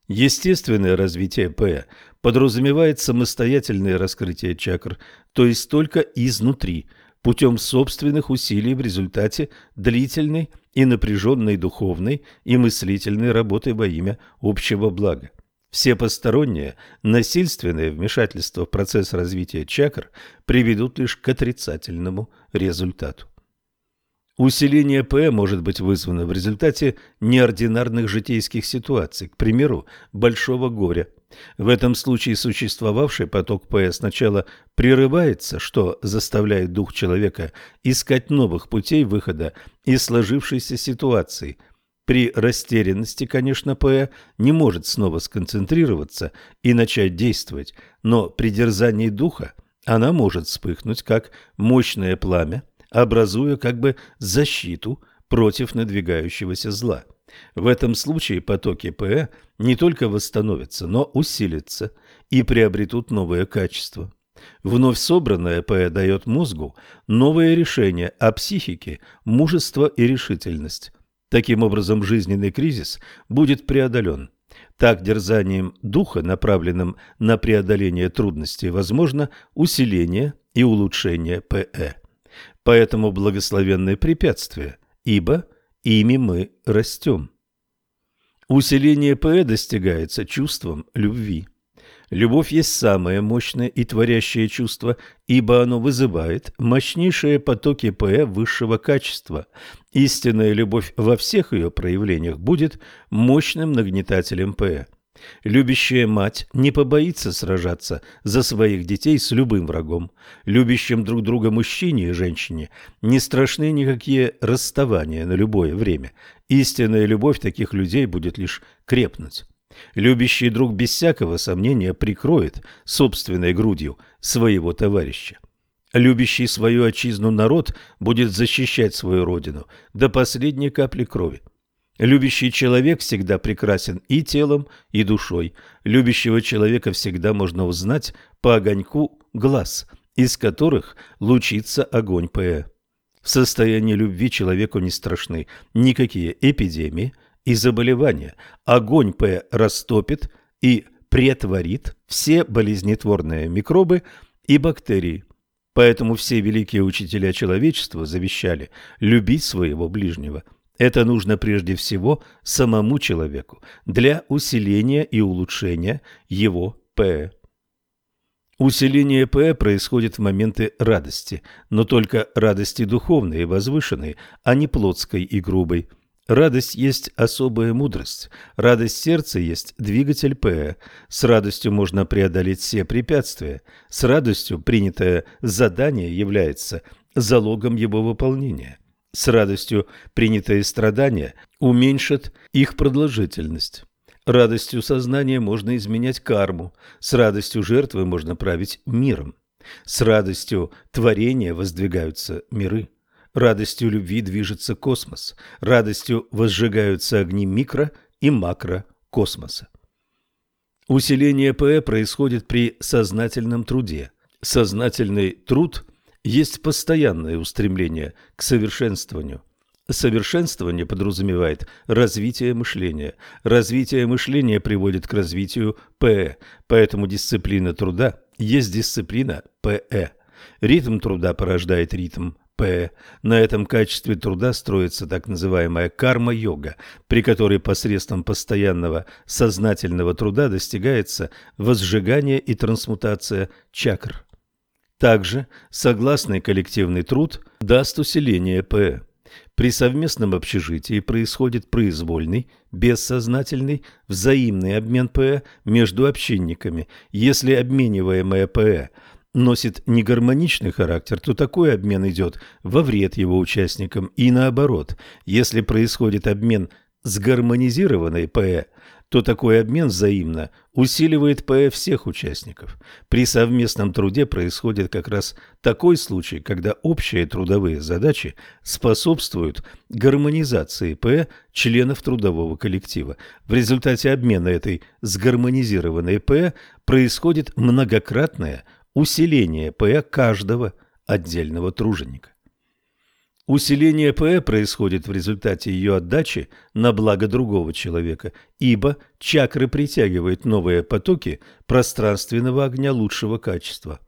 Естественное развитие П подразумевает самостоятельное раскрытие чакр, то есть только изнутри, путем собственных усилий в результате длительной и напряженной духовной и мыслительной работы во имя общего блага. Все посторонние, насильственные вмешательства в процесс развития чакр приведут лишь к отрицательному результату. Усиление П может быть вызвано в результате неординарных житейских ситуаций, к примеру, большого горя. В этом случае существовавший поток П сначала прерывается, что заставляет дух человека искать новых путей выхода из сложившейся ситуации. При растерянности, конечно, ПЭ не может снова сконцентрироваться и начать действовать, но при дерзании духа она может вспыхнуть как мощное пламя, образуя как бы защиту против надвигающегося зла. В этом случае потоки ПЭ не только восстановятся, но усилятся и приобретут новое качество. Вновь собранное ПЭ дает мозгу новое решение, а психике – мужество и решительность. Таким образом, жизненный кризис будет преодолен. Так, дерзанием духа, направленным на преодоление трудностей, возможно усиление и улучшение ПЭ. Поэтому благословенное препятствие, ибо ими мы растем. Усиление ПЭ достигается чувством любви. Любовь есть самое мощное и творящее чувство, ибо оно вызывает мощнейшие потоки ПЭ высшего качества. Истинная любовь во всех ее проявлениях будет мощным нагнетателем ПЭ. Любящая мать не побоится сражаться за своих детей с любым врагом. Любящим друг друга мужчине и женщине не страшны никакие расставания на любое время. Истинная любовь таких людей будет лишь крепнуть. Любящий друг без всякого сомнения прикроет собственной грудью своего товарища. Любящий свою отчизну народ будет защищать свою родину до последней капли крови. Любящий человек всегда прекрасен и телом, и душой. Любящего человека всегда можно узнать по огоньку глаз, из которых лучится огонь П. В состоянии любви человеку не страшны никакие эпидемии, и заболевания. Огонь П растопит и претворит все болезнетворные микробы и бактерии. Поэтому все великие учителя человечества завещали любить своего ближнего. Это нужно прежде всего самому человеку для усиления и улучшения его П. Усиление П происходит в моменты радости, но только радости духовной и возвышенной, а не плотской и грубой. Радость есть особая мудрость. Радость сердца есть двигатель П. С радостью можно преодолеть все препятствия. С радостью принятое задание является залогом его выполнения. С радостью принятые страдания уменьшат их продолжительность. Радостью сознания можно изменять карму. С радостью жертвы можно править миром. С радостью творения воздвигаются миры. Радостью любви движется космос, радостью возжигаются огни микро- и макрокосмоса. Усиление ПЭ происходит при сознательном труде. Сознательный труд есть постоянное устремление к совершенствованию. Совершенствование подразумевает развитие мышления. Развитие мышления приводит к развитию ПЭ, поэтому дисциплина труда есть дисциплина ПЭ. Ритм труда порождает ритм П. На этом качестве труда строится так называемая карма-йога, при которой посредством постоянного сознательного труда достигается возжигание и трансмутация чакр. Также согласный коллективный труд даст усиление П. При совместном общежитии происходит произвольный, бессознательный, взаимный обмен ПЭ между общинниками. Если обмениваемое ПЭ носит негармоничный характер, то такой обмен идет во вред его участникам и наоборот. Если происходит обмен с гармонизированной ПЭ, то такой обмен взаимно усиливает ПЭ всех участников. При совместном труде происходит как раз такой случай, когда общие трудовые задачи способствуют гармонизации ПЭ членов трудового коллектива. В результате обмена этой сгармонизированной ПЭ происходит многократное усиление ПЭ каждого отдельного труженика. Усиление ПЭ происходит в результате ее отдачи на благо другого человека, ибо чакры притягивают новые потоки пространственного огня лучшего качества.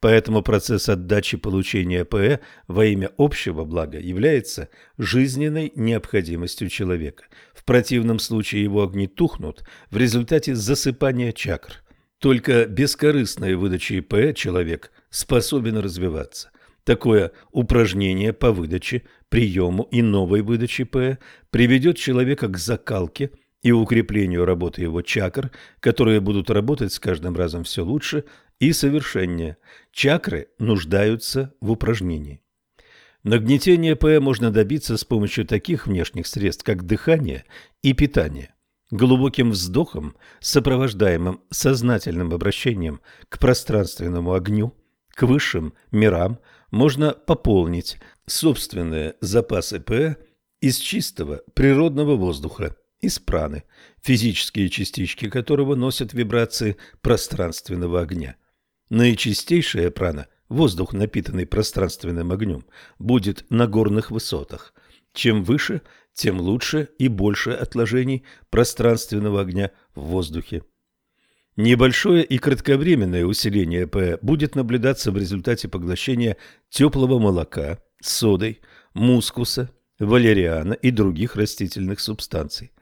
Поэтому процесс отдачи получения ПЭ во имя общего блага является жизненной необходимостью человека. В противном случае его огни тухнут в результате засыпания чакр – только бескорыстной выдачей ИП человек способен развиваться. Такое упражнение по выдаче, приему и новой выдаче П приведет человека к закалке и укреплению работы его чакр, которые будут работать с каждым разом все лучше и совершеннее. Чакры нуждаются в упражнении. Нагнетение ПЭ можно добиться с помощью таких внешних средств, как дыхание и питание. Глубоким вздохом, сопровождаемым сознательным обращением к пространственному огню, к высшим мирам, можно пополнить собственные запасы ПЭ из чистого природного воздуха, из праны, физические частички которого носят вибрации пространственного огня. Наичистейшая прана – воздух, напитанный пространственным огнем, будет на горных высотах. Чем выше, тем лучше и больше отложений пространственного огня в воздухе. Небольшое и кратковременное усиление П будет наблюдаться в результате поглощения теплого молока, содой, мускуса, валериана и других растительных субстанций.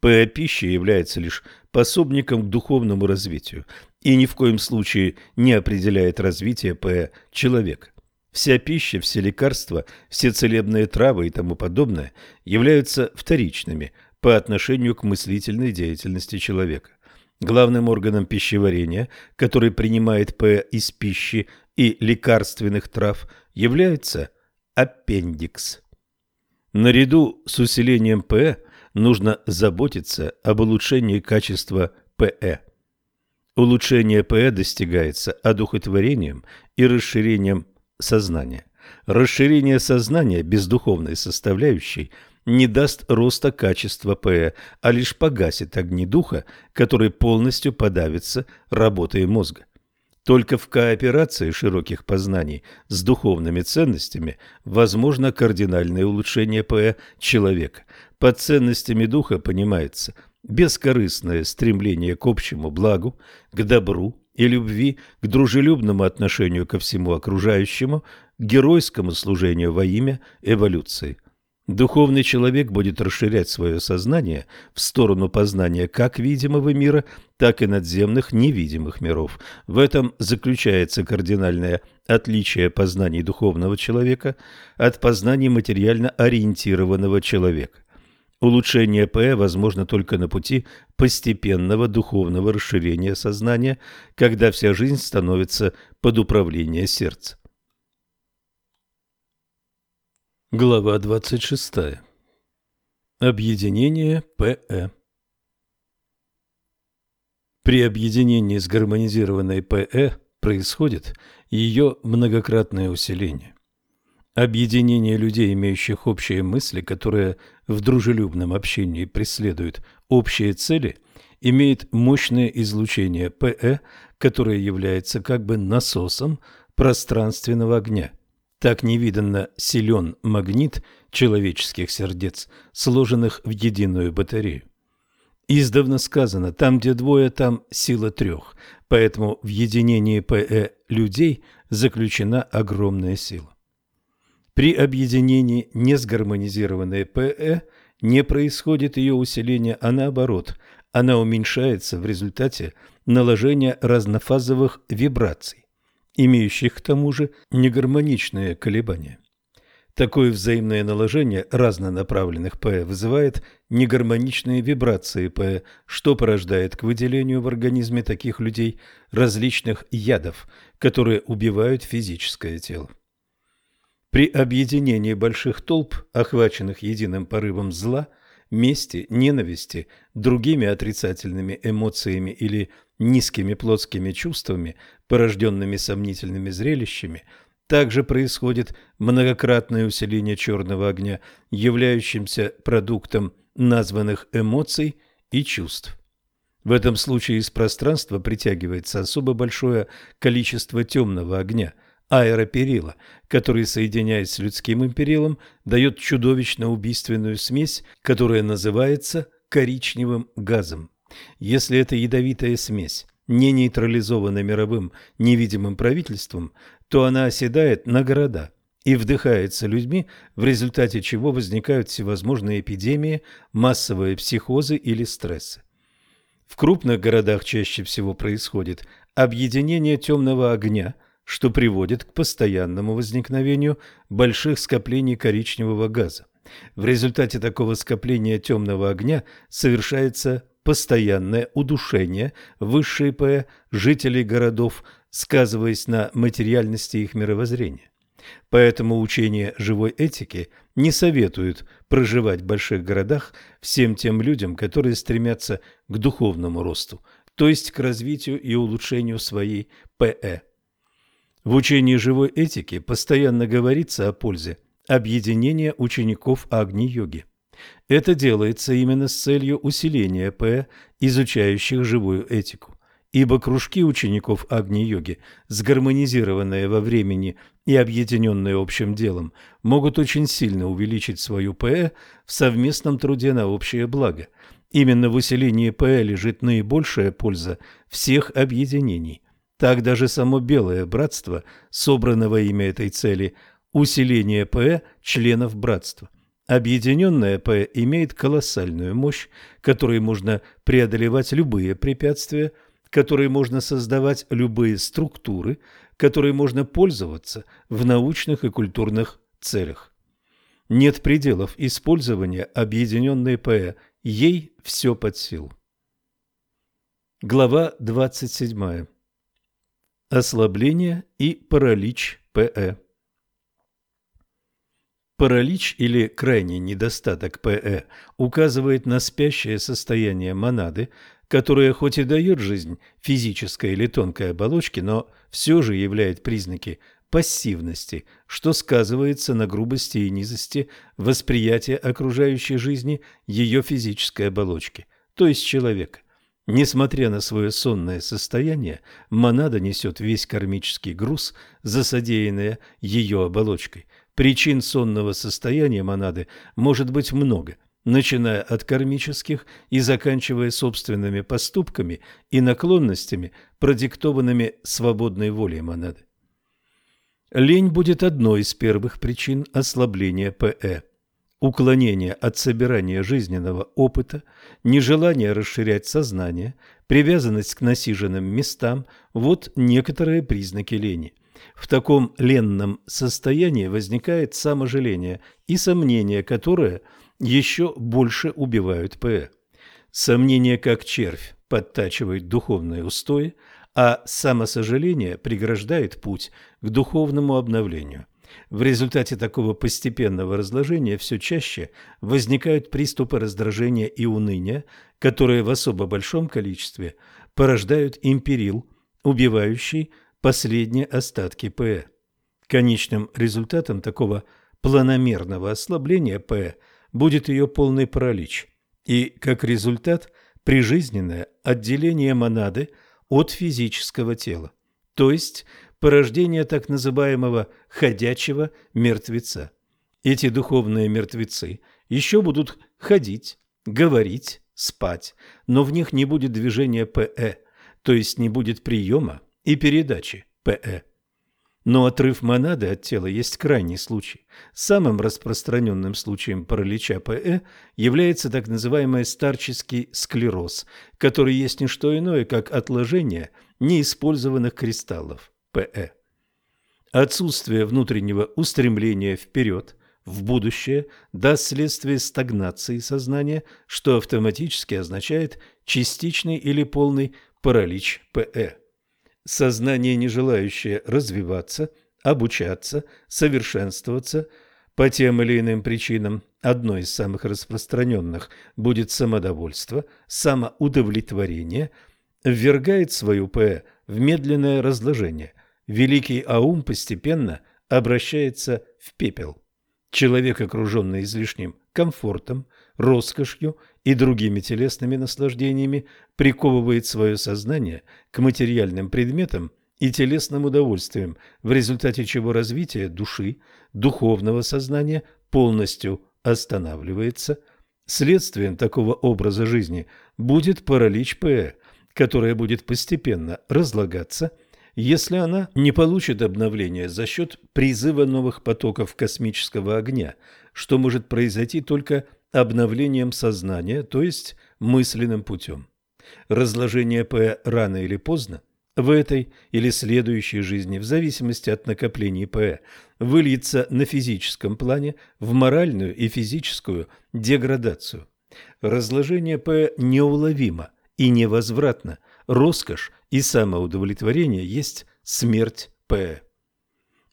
П-пища является лишь пособником к духовному развитию и ни в коем случае не определяет развитие П человека. Вся пища, все лекарства, все целебные травы и тому подобное являются вторичными по отношению к мыслительной деятельности человека. Главным органом пищеварения, который принимает П из пищи и лекарственных трав, является аппендикс. Наряду с усилением П нужно заботиться об улучшении качества ПЭ. Улучшение ПЭ достигается одухотворением и расширением сознания. Расширение сознания без духовной составляющей не даст роста качества ПЭ, а лишь погасит огни духа, который полностью подавится работой мозга. Только в кооперации широких познаний с духовными ценностями возможно кардинальное улучшение ПЭ человека. Под ценностями духа понимается бескорыстное стремление к общему благу, к добру и любви, к дружелюбному отношению ко всему окружающему, к геройскому служению во имя эволюции. Духовный человек будет расширять свое сознание в сторону познания как видимого мира, так и надземных невидимых миров. В этом заключается кардинальное отличие познаний духовного человека от познаний материально ориентированного человека. Улучшение П возможно только на пути постепенного духовного расширения сознания, когда вся жизнь становится под управление сердца. Глава 26. Объединение ПЭ При объединении с гармонизированной ПЭ происходит ее многократное усиление. Объединение людей, имеющих общие мысли, которые в дружелюбном общении преследуют общие цели, имеет мощное излучение ПЭ, которое является как бы насосом пространственного огня – так невиданно силен магнит человеческих сердец, сложенных в единую батарею. Издавна сказано, там, где двое, там сила трех, поэтому в единении ПЭ людей заключена огромная сила. При объединении несгармонизированной ПЭ не происходит ее усиление, а наоборот, она уменьшается в результате наложения разнофазовых вибраций имеющих к тому же негармоничные колебания. Такое взаимное наложение разнонаправленных ПЭ вызывает негармоничные вибрации ПЭ, что порождает к выделению в организме таких людей различных ядов, которые убивают физическое тело. При объединении больших толп, охваченных единым порывом зла, мести, ненависти, другими отрицательными эмоциями или низкими плотскими чувствами, порожденными сомнительными зрелищами, также происходит многократное усиление черного огня, являющимся продуктом названных эмоций и чувств. В этом случае из пространства притягивается особо большое количество темного огня, аэроперила, который, соединяясь с людским империлом, дает чудовищно убийственную смесь, которая называется коричневым газом. Если эта ядовитая смесь не нейтрализована мировым невидимым правительством, то она оседает на города и вдыхается людьми, в результате чего возникают всевозможные эпидемии, массовые психозы или стрессы. В крупных городах чаще всего происходит объединение темного огня, что приводит к постоянному возникновению больших скоплений коричневого газа. В результате такого скопления темного огня совершается постоянное удушение высшей П жителей городов, сказываясь на материальности их мировоззрения. Поэтому учение живой этики не советует проживать в больших городах всем тем людям, которые стремятся к духовному росту, то есть к развитию и улучшению своей ПЭ. В учении живой этики постоянно говорится о пользе объединения учеников Агни-йоги. Это делается именно с целью усиления ПЭ, изучающих живую этику ибо кружки учеников Агни-йоги, сгармонизированные во времени и объединенные общим делом, могут очень сильно увеличить свою ПЭ в совместном труде на общее благо. Именно в усилении ПЭ лежит наибольшая польза всех объединений. Так даже само Белое Братство собрано во имя этой цели – усиление ПЭ членов Братства. Объединенная ПЭ имеет колоссальную мощь, которой можно преодолевать любые препятствия – которой можно создавать любые структуры, которой можно пользоваться в научных и культурных целях. Нет пределов использования объединенной ПЭ, ей все под силу. Глава 27. Ослабление и паралич ПЭ. Паралич или крайний недостаток ПЭ указывает на спящее состояние монады, которая хоть и дает жизнь физической или тонкой оболочке, но все же являет признаки пассивности, что сказывается на грубости и низости восприятия окружающей жизни ее физической оболочки, то есть человека. Несмотря на свое сонное состояние, монада несет весь кармический груз, засадеянное ее оболочкой. Причин сонного состояния монады может быть много – начиная от кармических и заканчивая собственными поступками и наклонностями, продиктованными свободной волей монады. Лень будет одной из первых причин ослабления ПЭ. Уклонение от собирания жизненного опыта, нежелание расширять сознание, привязанность к насиженным местам – вот некоторые признаки лени. В таком ленном состоянии возникает саможаление и сомнение, которое – еще больше убивают ПЭ. Сомнение как червь подтачивает духовные устои, а самосожаление преграждает путь к духовному обновлению. В результате такого постепенного разложения все чаще возникают приступы раздражения и уныния, которые в особо большом количестве порождают империл, убивающий последние остатки ПЭ. Конечным результатом такого планомерного ослабления ПЭ – будет ее полный паралич и, как результат, прижизненное отделение монады от физического тела, то есть порождение так называемого «ходячего мертвеца». Эти духовные мертвецы еще будут ходить, говорить, спать, но в них не будет движения ПЭ, то есть не будет приема и передачи ПЭ. Но отрыв монады от тела есть крайний случай. Самым распространенным случаем паралича ПЭ является так называемый старческий склероз, который есть не что иное, как отложение неиспользованных кристаллов ПЭ. Отсутствие внутреннего устремления вперед, в будущее, даст следствие стагнации сознания, что автоматически означает частичный или полный паралич ПЭ. Сознание, не желающее развиваться, обучаться, совершенствоваться по тем или иным причинам, одной из самых распространенных будет самодовольство, самоудовлетворение, ввергает свою П в медленное разложение. Великий Аум постепенно обращается в пепел. Человек, окруженный излишним комфортом, роскошью и другими телесными наслаждениями, приковывает свое сознание к материальным предметам и телесным удовольствиям, в результате чего развитие души, духовного сознания полностью останавливается. Следствием такого образа жизни будет паралич ПЭ, которая будет постепенно разлагаться, если она не получит обновления за счет призыва новых потоков космического огня, что может произойти только обновлением сознания, то есть мысленным путем. Разложение П рано или поздно в этой или следующей жизни, в зависимости от накоплений П, выльется на физическом плане в моральную и физическую деградацию. Разложение П неуловимо и невозвратно. Роскошь и самоудовлетворение есть смерть П.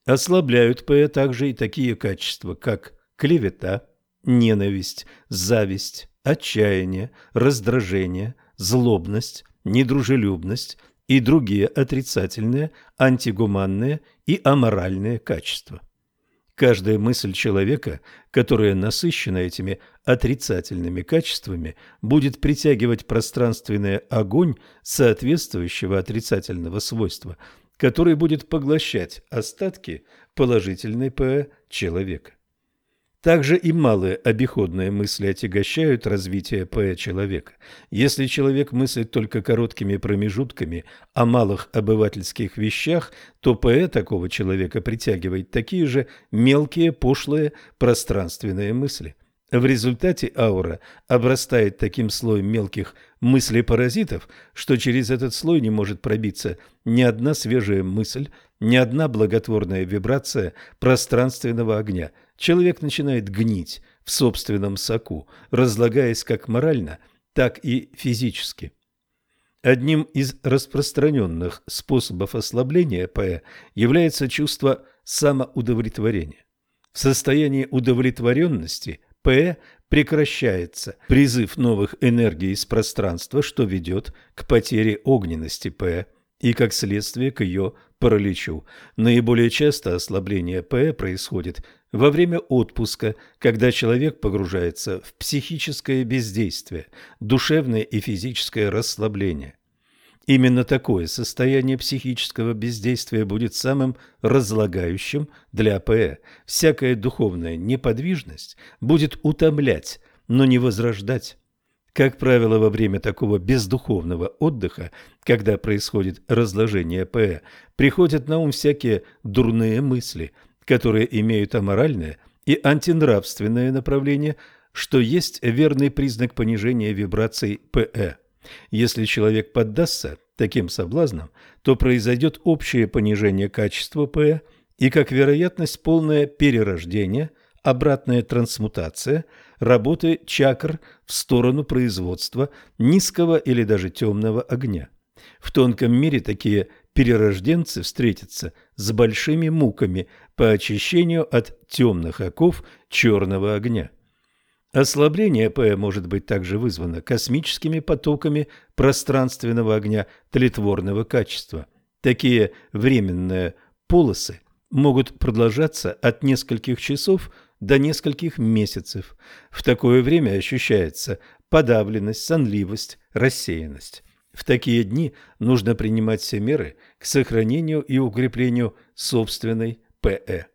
Ослабляют ПЭ также и такие качества, как клевета, ненависть, зависть, отчаяние, раздражение, злобность, недружелюбность и другие отрицательные, антигуманные и аморальные качества. Каждая мысль человека, которая насыщена этими отрицательными качествами, будет притягивать пространственный огонь соответствующего отрицательного свойства, который будет поглощать остатки положительной ПЭ человека. Также и малые обиходные мысли отягощают развитие ПЭ человека. Если человек мыслит только короткими промежутками о малых обывательских вещах, то ПЭ такого человека притягивает такие же мелкие, пошлые, пространственные мысли. В результате аура обрастает таким слоем мелких мыслей-паразитов, что через этот слой не может пробиться ни одна свежая мысль, ни одна благотворная вибрация пространственного огня – человек начинает гнить в собственном соку, разлагаясь как морально, так и физически. Одним из распространенных способов ослабления ПЭ является чувство самоудовлетворения. В состоянии удовлетворенности ПЭ прекращается призыв новых энергий из пространства, что ведет к потере огненности ПЭ и, как следствие, к ее параличу. Наиболее часто ослабление ПЭ происходит во время отпуска, когда человек погружается в психическое бездействие, душевное и физическое расслабление. Именно такое состояние психического бездействия будет самым разлагающим для ПЭ. Всякая духовная неподвижность будет утомлять, но не возрождать. Как правило, во время такого бездуховного отдыха, когда происходит разложение ПЭ, приходят на ум всякие дурные мысли – которые имеют аморальное и антинравственное направление, что есть верный признак понижения вибраций ПЭ. Если человек поддастся таким соблазнам, то произойдет общее понижение качества ПЭ и, как вероятность, полное перерождение, обратная трансмутация работы чакр в сторону производства низкого или даже темного огня. В тонком мире такие перерожденцы встретятся с большими муками по очищению от темных оков черного огня. Ослабление ПЭ может быть также вызвано космическими потоками пространственного огня тлетворного качества. Такие временные полосы могут продолжаться от нескольких часов до нескольких месяцев. В такое время ощущается подавленность, сонливость, рассеянность. В такие дни нужно принимать все меры к сохранению и укреплению собственной ПЭ.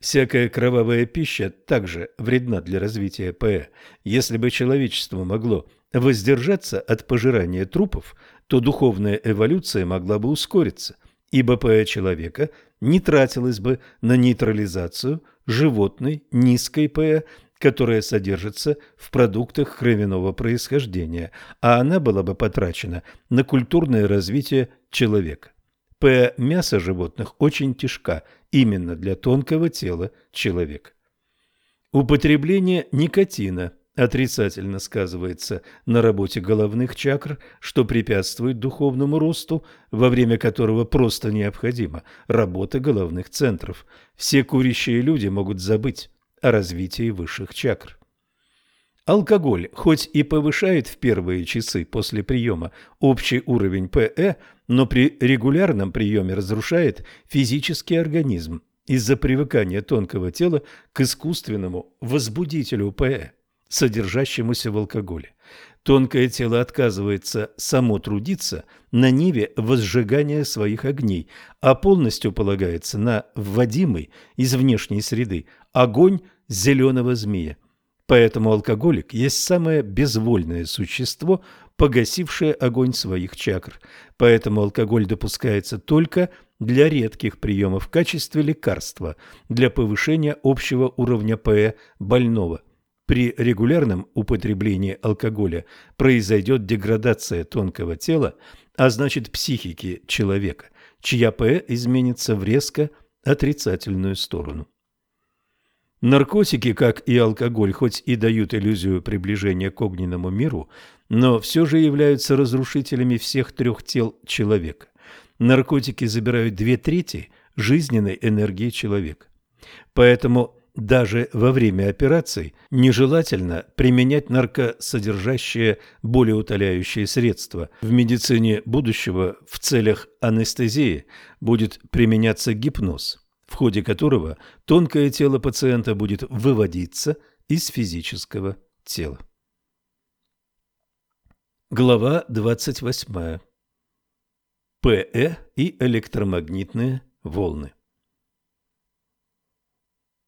Всякая кровавая пища также вредна для развития ПЭ. Если бы человечество могло воздержаться от пожирания трупов, то духовная эволюция могла бы ускориться, ибо ПЭ человека не тратилась бы на нейтрализацию животной низкой ПЭ, которая содержится в продуктах кровяного происхождения, а она была бы потрачена на культурное развитие человека. П. Мясо животных очень тяжка именно для тонкого тела человека. Употребление никотина отрицательно сказывается на работе головных чакр, что препятствует духовному росту, во время которого просто необходима работа головных центров. Все курящие люди могут забыть о развитии высших чакр. Алкоголь хоть и повышает в первые часы после приема общий уровень ПЭ, но при регулярном приеме разрушает физический организм из-за привыкания тонкого тела к искусственному возбудителю ПЭ, содержащемуся в алкоголе. Тонкое тело отказывается само трудиться на ниве возжигания своих огней, а полностью полагается на вводимый из внешней среды огонь зеленого змея. Поэтому алкоголик есть самое безвольное существо, погасившее огонь своих чакр. Поэтому алкоголь допускается только для редких приемов в качестве лекарства для повышения общего уровня ПЭ больного. При регулярном употреблении алкоголя произойдет деградация тонкого тела, а значит психики человека, чья ПЭ изменится в резко отрицательную сторону. Наркотики, как и алкоголь, хоть и дают иллюзию приближения к огненному миру, но все же являются разрушителями всех трех тел человека. Наркотики забирают две трети жизненной энергии человека. Поэтому даже во время операций нежелательно применять наркосодержащие болеутоляющие средства. В медицине будущего в целях анестезии будет применяться гипноз, в ходе которого тонкое тело пациента будет выводиться из физического тела. Глава 28. ПЭ и электромагнитные волны.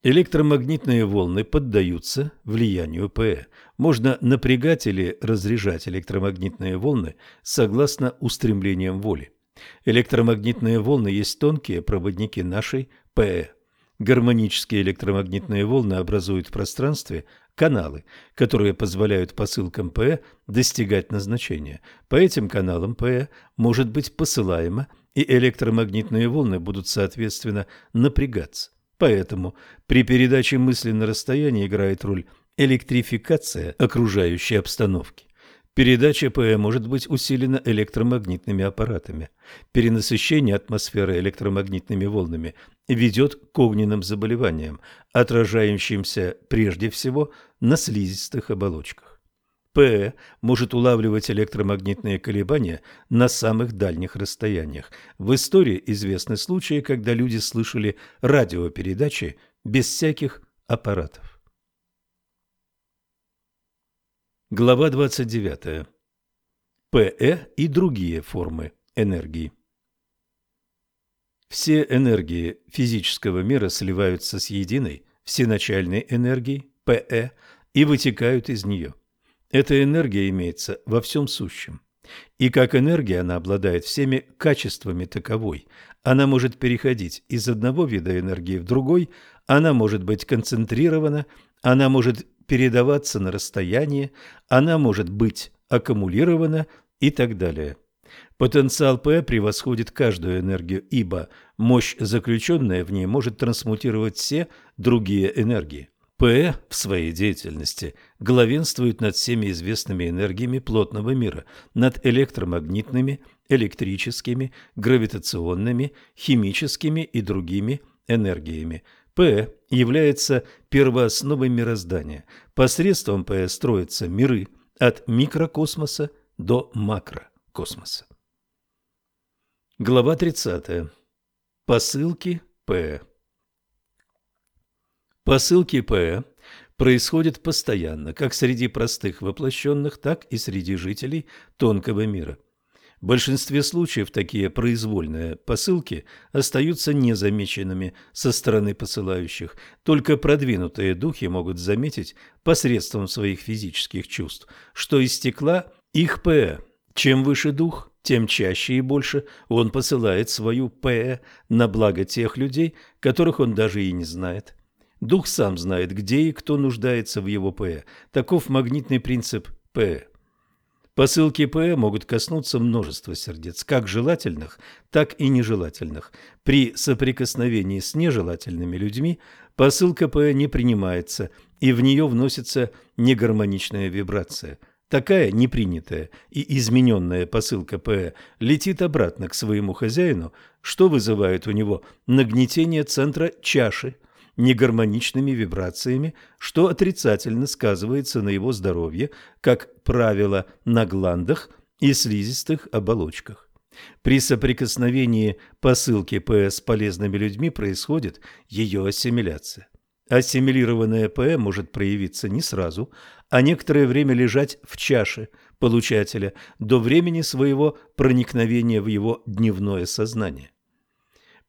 Электромагнитные волны поддаются влиянию ПЭ. Можно напрягать или разряжать электромагнитные волны согласно устремлениям воли. Электромагнитные волны есть тонкие проводники нашей ПЭ. Гармонические электромагнитные волны образуют в пространстве каналы, которые позволяют посылкам ПЭ достигать назначения. По этим каналам ПЭ может быть посылаемо, и электромагнитные волны будут, соответственно, напрягаться. Поэтому при передаче мысли на расстояние играет роль электрификация окружающей обстановки. Передача ПЭ может быть усилена электромагнитными аппаратами. Перенасыщение атмосферы электромагнитными волнами ведет к огненным заболеваниям, отражающимся прежде всего на слизистых оболочках. ПЭ может улавливать электромагнитные колебания на самых дальних расстояниях. В истории известны случаи, когда люди слышали радиопередачи без всяких аппаратов. Глава 29. ПЭ и другие формы энергии. Все энергии физического мира сливаются с единой всеначальной энергией ПЭ и вытекают из нее. Эта энергия имеется во всем сущем. И как энергия она обладает всеми качествами таковой. Она может переходить из одного вида энергии в другой, она может быть концентрирована, она может передаваться на расстояние, она может быть аккумулирована и так далее. Потенциал П превосходит каждую энергию, ибо мощь, заключенная в ней, может трансмутировать все другие энергии. П в своей деятельности главенствует над всеми известными энергиями плотного мира, над электромагнитными, электрическими, гравитационными, химическими и другими энергиями. П является первоосновой мироздания. Посредством П строятся миры от микрокосмоса до макрокосмоса. Глава 30. Посылки П. Посылки П происходят постоянно, как среди простых воплощенных, так и среди жителей тонкого мира. В большинстве случаев такие произвольные посылки остаются незамеченными со стороны посылающих. Только продвинутые духи могут заметить посредством своих физических чувств, что истекла их ПЭ. Чем выше дух, тем чаще и больше он посылает свою ПЭ на благо тех людей, которых он даже и не знает. Дух сам знает, где и кто нуждается в его ПЭ. Таков магнитный принцип ПЭ. Посылки ПЭ могут коснуться множества сердец, как желательных, так и нежелательных. При соприкосновении с нежелательными людьми посылка ПЭ не принимается, и в нее вносится негармоничная вибрация. Такая непринятая и измененная посылка ПЭ летит обратно к своему хозяину, что вызывает у него нагнетение центра чаши, негармоничными вибрациями, что отрицательно сказывается на его здоровье, как правило, на гландах и слизистых оболочках. При соприкосновении посылки ПЭ с полезными людьми происходит ее ассимиляция. Ассимилированная ПЭ может проявиться не сразу, а некоторое время лежать в чаше получателя до времени своего проникновения в его дневное сознание.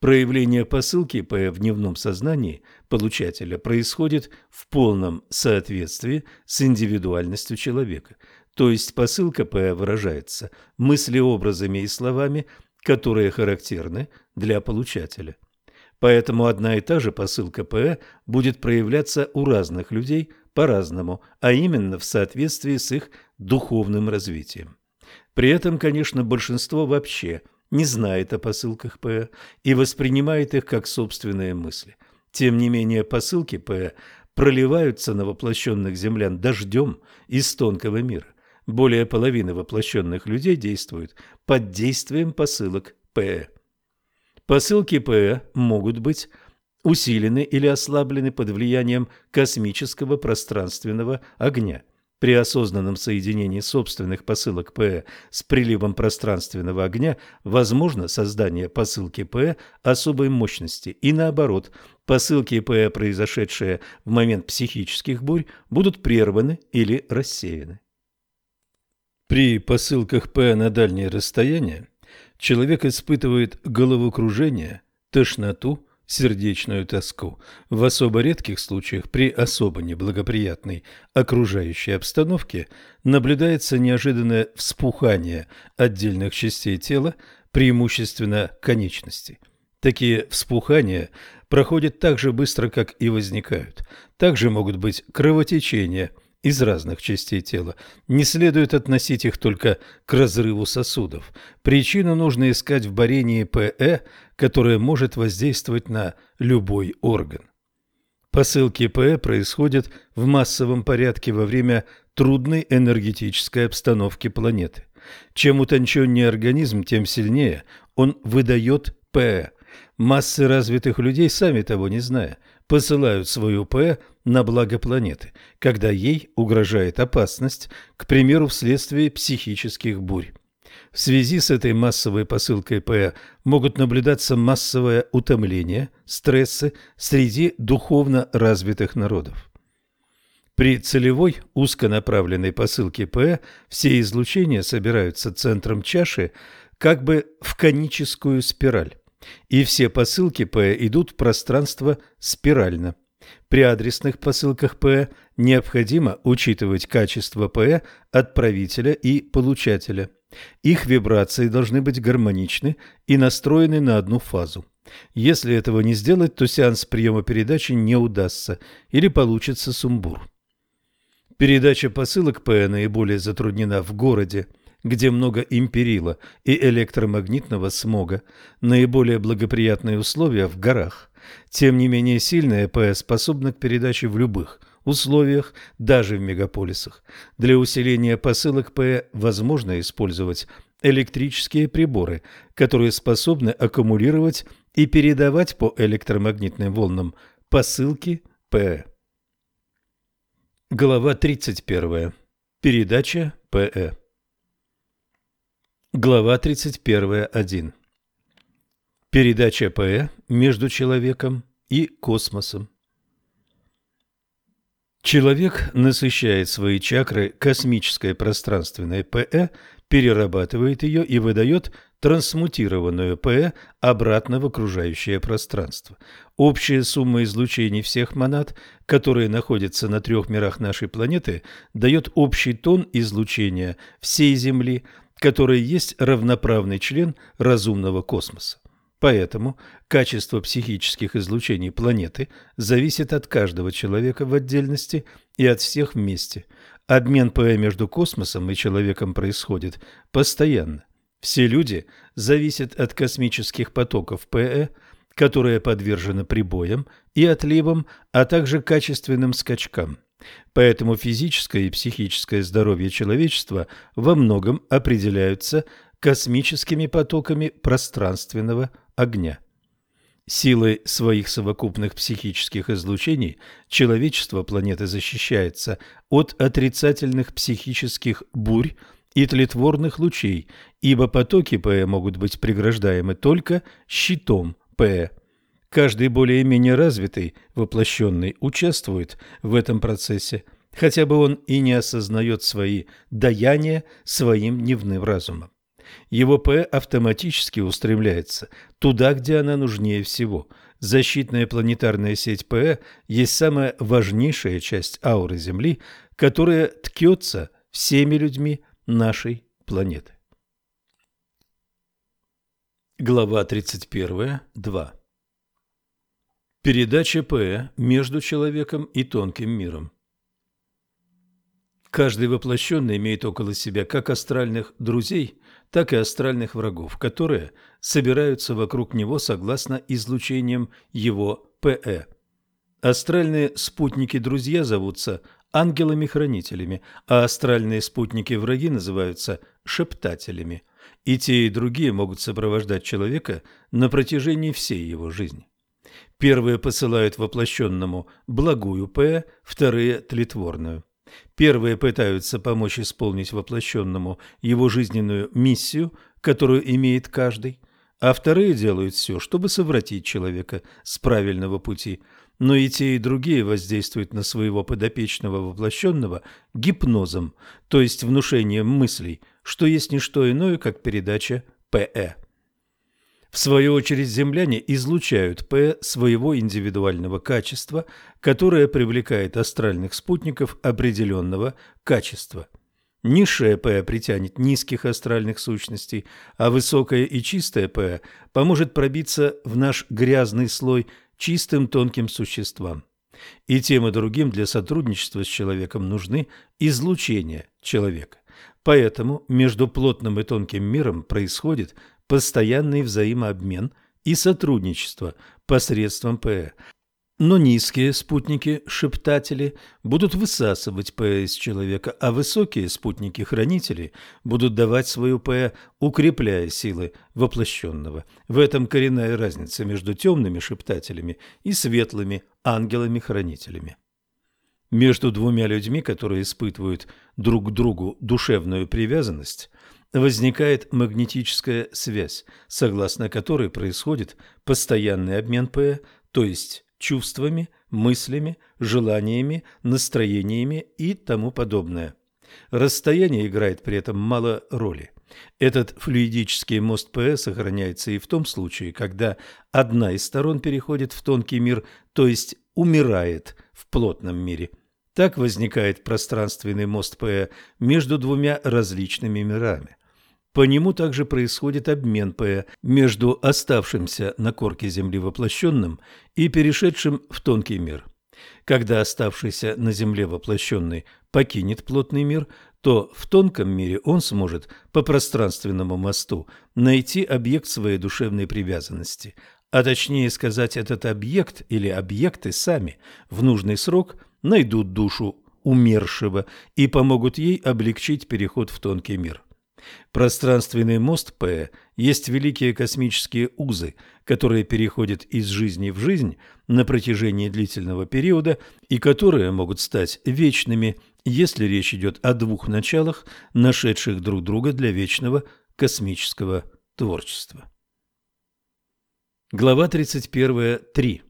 Проявление посылки по в дневном сознании получателя происходит в полном соответствии с индивидуальностью человека, то есть посылка ПЭ выражается мыслеобразами и словами, которые характерны для получателя. Поэтому одна и та же посылка ПЭ будет проявляться у разных людей по-разному, а именно в соответствии с их духовным развитием. При этом, конечно, большинство вообще – не знает о посылках П и воспринимает их как собственные мысли. Тем не менее, посылки П проливаются на воплощенных землян дождем из тонкого мира. Более половины воплощенных людей действуют под действием посылок П. Посылки ПЭ могут быть усилены или ослаблены под влиянием космического пространственного огня. При осознанном соединении собственных посылок ПЭ с приливом пространственного огня возможно создание посылки ПЭ особой мощности и наоборот, посылки ПЭ, произошедшие в момент психических бурь, будут прерваны или рассеяны. При посылках ПЭ на дальние расстояния человек испытывает головокружение, тошноту, сердечную тоску. В особо редких случаях при особо неблагоприятной окружающей обстановке наблюдается неожиданное вспухание отдельных частей тела, преимущественно конечностей. Такие вспухания проходят так же быстро, как и возникают. Также могут быть кровотечения – из разных частей тела. Не следует относить их только к разрыву сосудов. Причину нужно искать в борении ПЭ, которое может воздействовать на любой орган. Посылки ПЭ происходят в массовом порядке во время трудной энергетической обстановки планеты. Чем утонченнее организм, тем сильнее он выдает ПЭ. Массы развитых людей, сами того не зная, посылают свою П на благо планеты, когда ей угрожает опасность, к примеру, вследствие психических бурь. В связи с этой массовой посылкой П могут наблюдаться массовое утомление, стрессы среди духовно развитых народов. При целевой узконаправленной посылке П все излучения собираются центром чаши как бы в коническую спираль и все посылки П идут в пространство спирально. При адресных посылках П необходимо учитывать качество П отправителя и получателя. Их вибрации должны быть гармоничны и настроены на одну фазу. Если этого не сделать, то сеанс приема передачи не удастся или получится сумбур. Передача посылок П наиболее затруднена в городе, где много империла и электромагнитного смога, наиболее благоприятные условия в горах. Тем не менее сильная ПС способна к передаче в любых условиях, даже в мегаполисах. Для усиления посылок ПЭ возможно использовать электрические приборы, которые способны аккумулировать и передавать по электромагнитным волнам посылки ПЭ. Глава 31. Передача ПЭ. Глава 31.1. Передача ПЭ между человеком и космосом. Человек насыщает свои чакры космическое пространственное ПЭ, перерабатывает ее и выдает трансмутированную ПЭ обратно в окружающее пространство. Общая сумма излучений всех монад, которые находятся на трех мирах нашей планеты, дает общий тон излучения всей Земли – который есть равноправный член разумного космоса. Поэтому качество психических излучений планеты зависит от каждого человека в отдельности и от всех вместе. Обмен ПЭ между космосом и человеком происходит постоянно. Все люди зависят от космических потоков ПЭ, которые подвержены прибоям и отливам, а также качественным скачкам. Поэтому физическое и психическое здоровье человечества во многом определяются космическими потоками пространственного огня. Силой своих совокупных психических излучений человечество планеты защищается от отрицательных психических бурь и тлетворных лучей, ибо потоки ПЭ могут быть преграждаемы только щитом ПЭ. Каждый более-менее развитый, воплощенный, участвует в этом процессе, хотя бы он и не осознает свои даяния своим дневным разумом. Его П автоматически устремляется туда, где она нужнее всего. Защитная планетарная сеть ПЭ есть самая важнейшая часть ауры Земли, которая ткется всеми людьми нашей планеты. Глава 31. 2. Передача П между человеком и тонким миром. Каждый воплощенный имеет около себя как астральных друзей, так и астральных врагов, которые собираются вокруг него согласно излучениям его ПЭ. Астральные спутники-друзья зовутся ангелами-хранителями, а астральные спутники-враги называются шептателями – И те, и другие могут сопровождать человека на протяжении всей его жизни. Первые посылают воплощенному благую П, вторые – тлетворную. Первые пытаются помочь исполнить воплощенному его жизненную миссию, которую имеет каждый, а вторые делают все, чтобы совратить человека с правильного пути. Но и те, и другие воздействуют на своего подопечного воплощенного гипнозом, то есть внушением мыслей, что есть не что иное, как передача ПЭ. В свою очередь земляне излучают П своего индивидуального качества, которое привлекает астральных спутников определенного качества. Низшее П притянет низких астральных сущностей, а высокое и чистое П поможет пробиться в наш грязный слой чистым тонким существам. И тем и другим для сотрудничества с человеком нужны излучения человека. Поэтому между плотным и тонким миром происходит постоянный взаимообмен и сотрудничество посредством ПЭ. Но низкие спутники-шептатели будут высасывать ПЭ из человека, а высокие спутники-хранители будут давать свою ПЭ, укрепляя силы воплощенного. В этом коренная разница между темными шептателями и светлыми ангелами-хранителями. Между двумя людьми, которые испытывают друг к другу душевную привязанность, возникает магнетическая связь, согласно которой происходит постоянный обмен ПЭ, то есть чувствами, мыслями, желаниями, настроениями и тому подобное. Расстояние играет при этом мало роли. Этот флюидический мост ПЭ сохраняется и в том случае, когда одна из сторон переходит в тонкий мир, то есть умирает в плотном мире. Так возникает пространственный мост ПЭ между двумя различными мирами. По нему также происходит обмен ПЭ между оставшимся на корке Земли воплощенным и перешедшим в тонкий мир. Когда оставшийся на Земле воплощенный покинет плотный мир, то в тонком мире он сможет по пространственному мосту найти объект своей душевной привязанности, а точнее сказать, этот объект или объекты сами в нужный срок найдут душу умершего и помогут ей облегчить переход в тонкий мир. Пространственный мост П есть великие космические узы, которые переходят из жизни в жизнь на протяжении длительного периода и которые могут стать вечными, если речь идет о двух началах, нашедших друг друга для вечного космического творчества. Глава 31.3.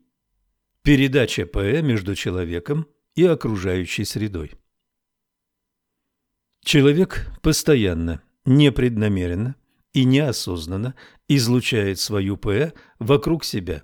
Передача ПЭ между человеком и окружающей средой. Человек постоянно непреднамеренно и неосознанно излучает свою ПЭ вокруг себя.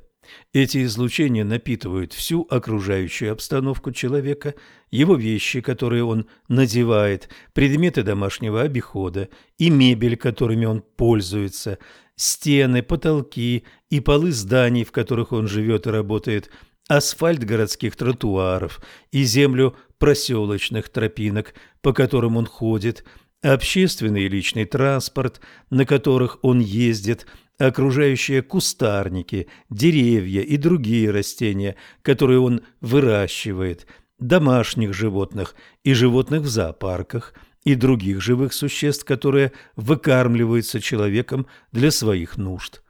Эти излучения напитывают всю окружающую обстановку человека, его вещи, которые он надевает, предметы домашнего обихода и мебель, которыми он пользуется, стены, потолки и полы зданий, в которых он живет и работает, асфальт городских тротуаров и землю проселочных тропинок, по которым он ходит – общественный и личный транспорт, на которых он ездит, окружающие кустарники, деревья и другие растения, которые он выращивает, домашних животных и животных в зоопарках и других живых существ, которые выкармливаются человеком для своих нужд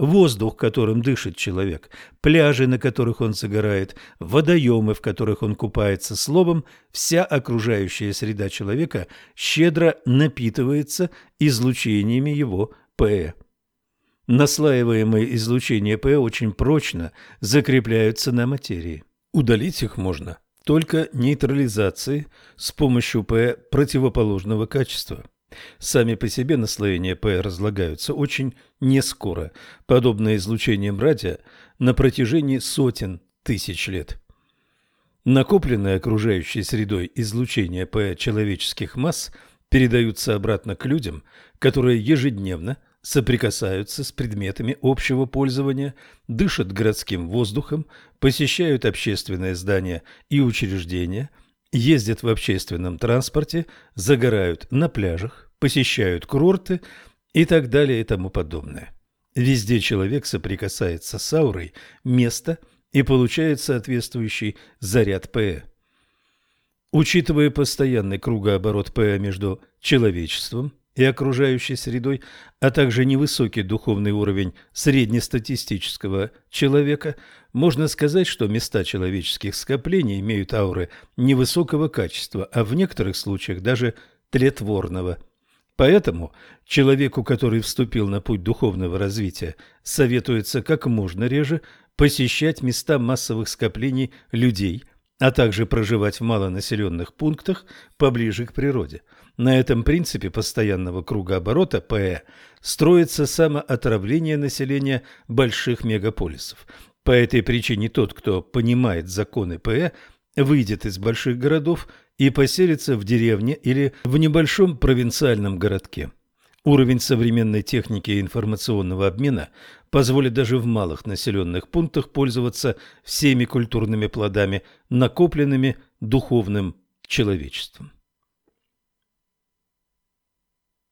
воздух, которым дышит человек, пляжи, на которых он загорает, водоемы, в которых он купается, словом, вся окружающая среда человека щедро напитывается излучениями его ПЭ. Наслаиваемые излучения ПЭ очень прочно закрепляются на материи. Удалить их можно только нейтрализацией с помощью ПЭ противоположного качества. Сами по себе наслоения П разлагаются очень нескоро, подобно излучениям радио на протяжении сотен тысяч лет. Накопленные окружающей средой излучения П человеческих масс передаются обратно к людям, которые ежедневно соприкасаются с предметами общего пользования, дышат городским воздухом, посещают общественные здания и учреждения – ездят в общественном транспорте, загорают на пляжах, посещают курорты и так далее и тому подобное. Везде человек соприкасается с аурой места и получает соответствующий заряд ПЭ. Учитывая постоянный кругооборот ПЭ между человечеством и окружающей средой, а также невысокий духовный уровень среднестатистического человека, можно сказать, что места человеческих скоплений имеют ауры невысокого качества, а в некоторых случаях даже тлетворного. Поэтому человеку, который вступил на путь духовного развития, советуется как можно реже посещать места массовых скоплений людей, а также проживать в малонаселенных пунктах поближе к природе. На этом принципе постоянного кругооборота ПЭ строится самоотравление населения больших мегаполисов. По этой причине тот, кто понимает законы ПЭ, выйдет из больших городов и поселится в деревне или в небольшом провинциальном городке. Уровень современной техники и информационного обмена позволит даже в малых населенных пунктах пользоваться всеми культурными плодами, накопленными духовным человечеством.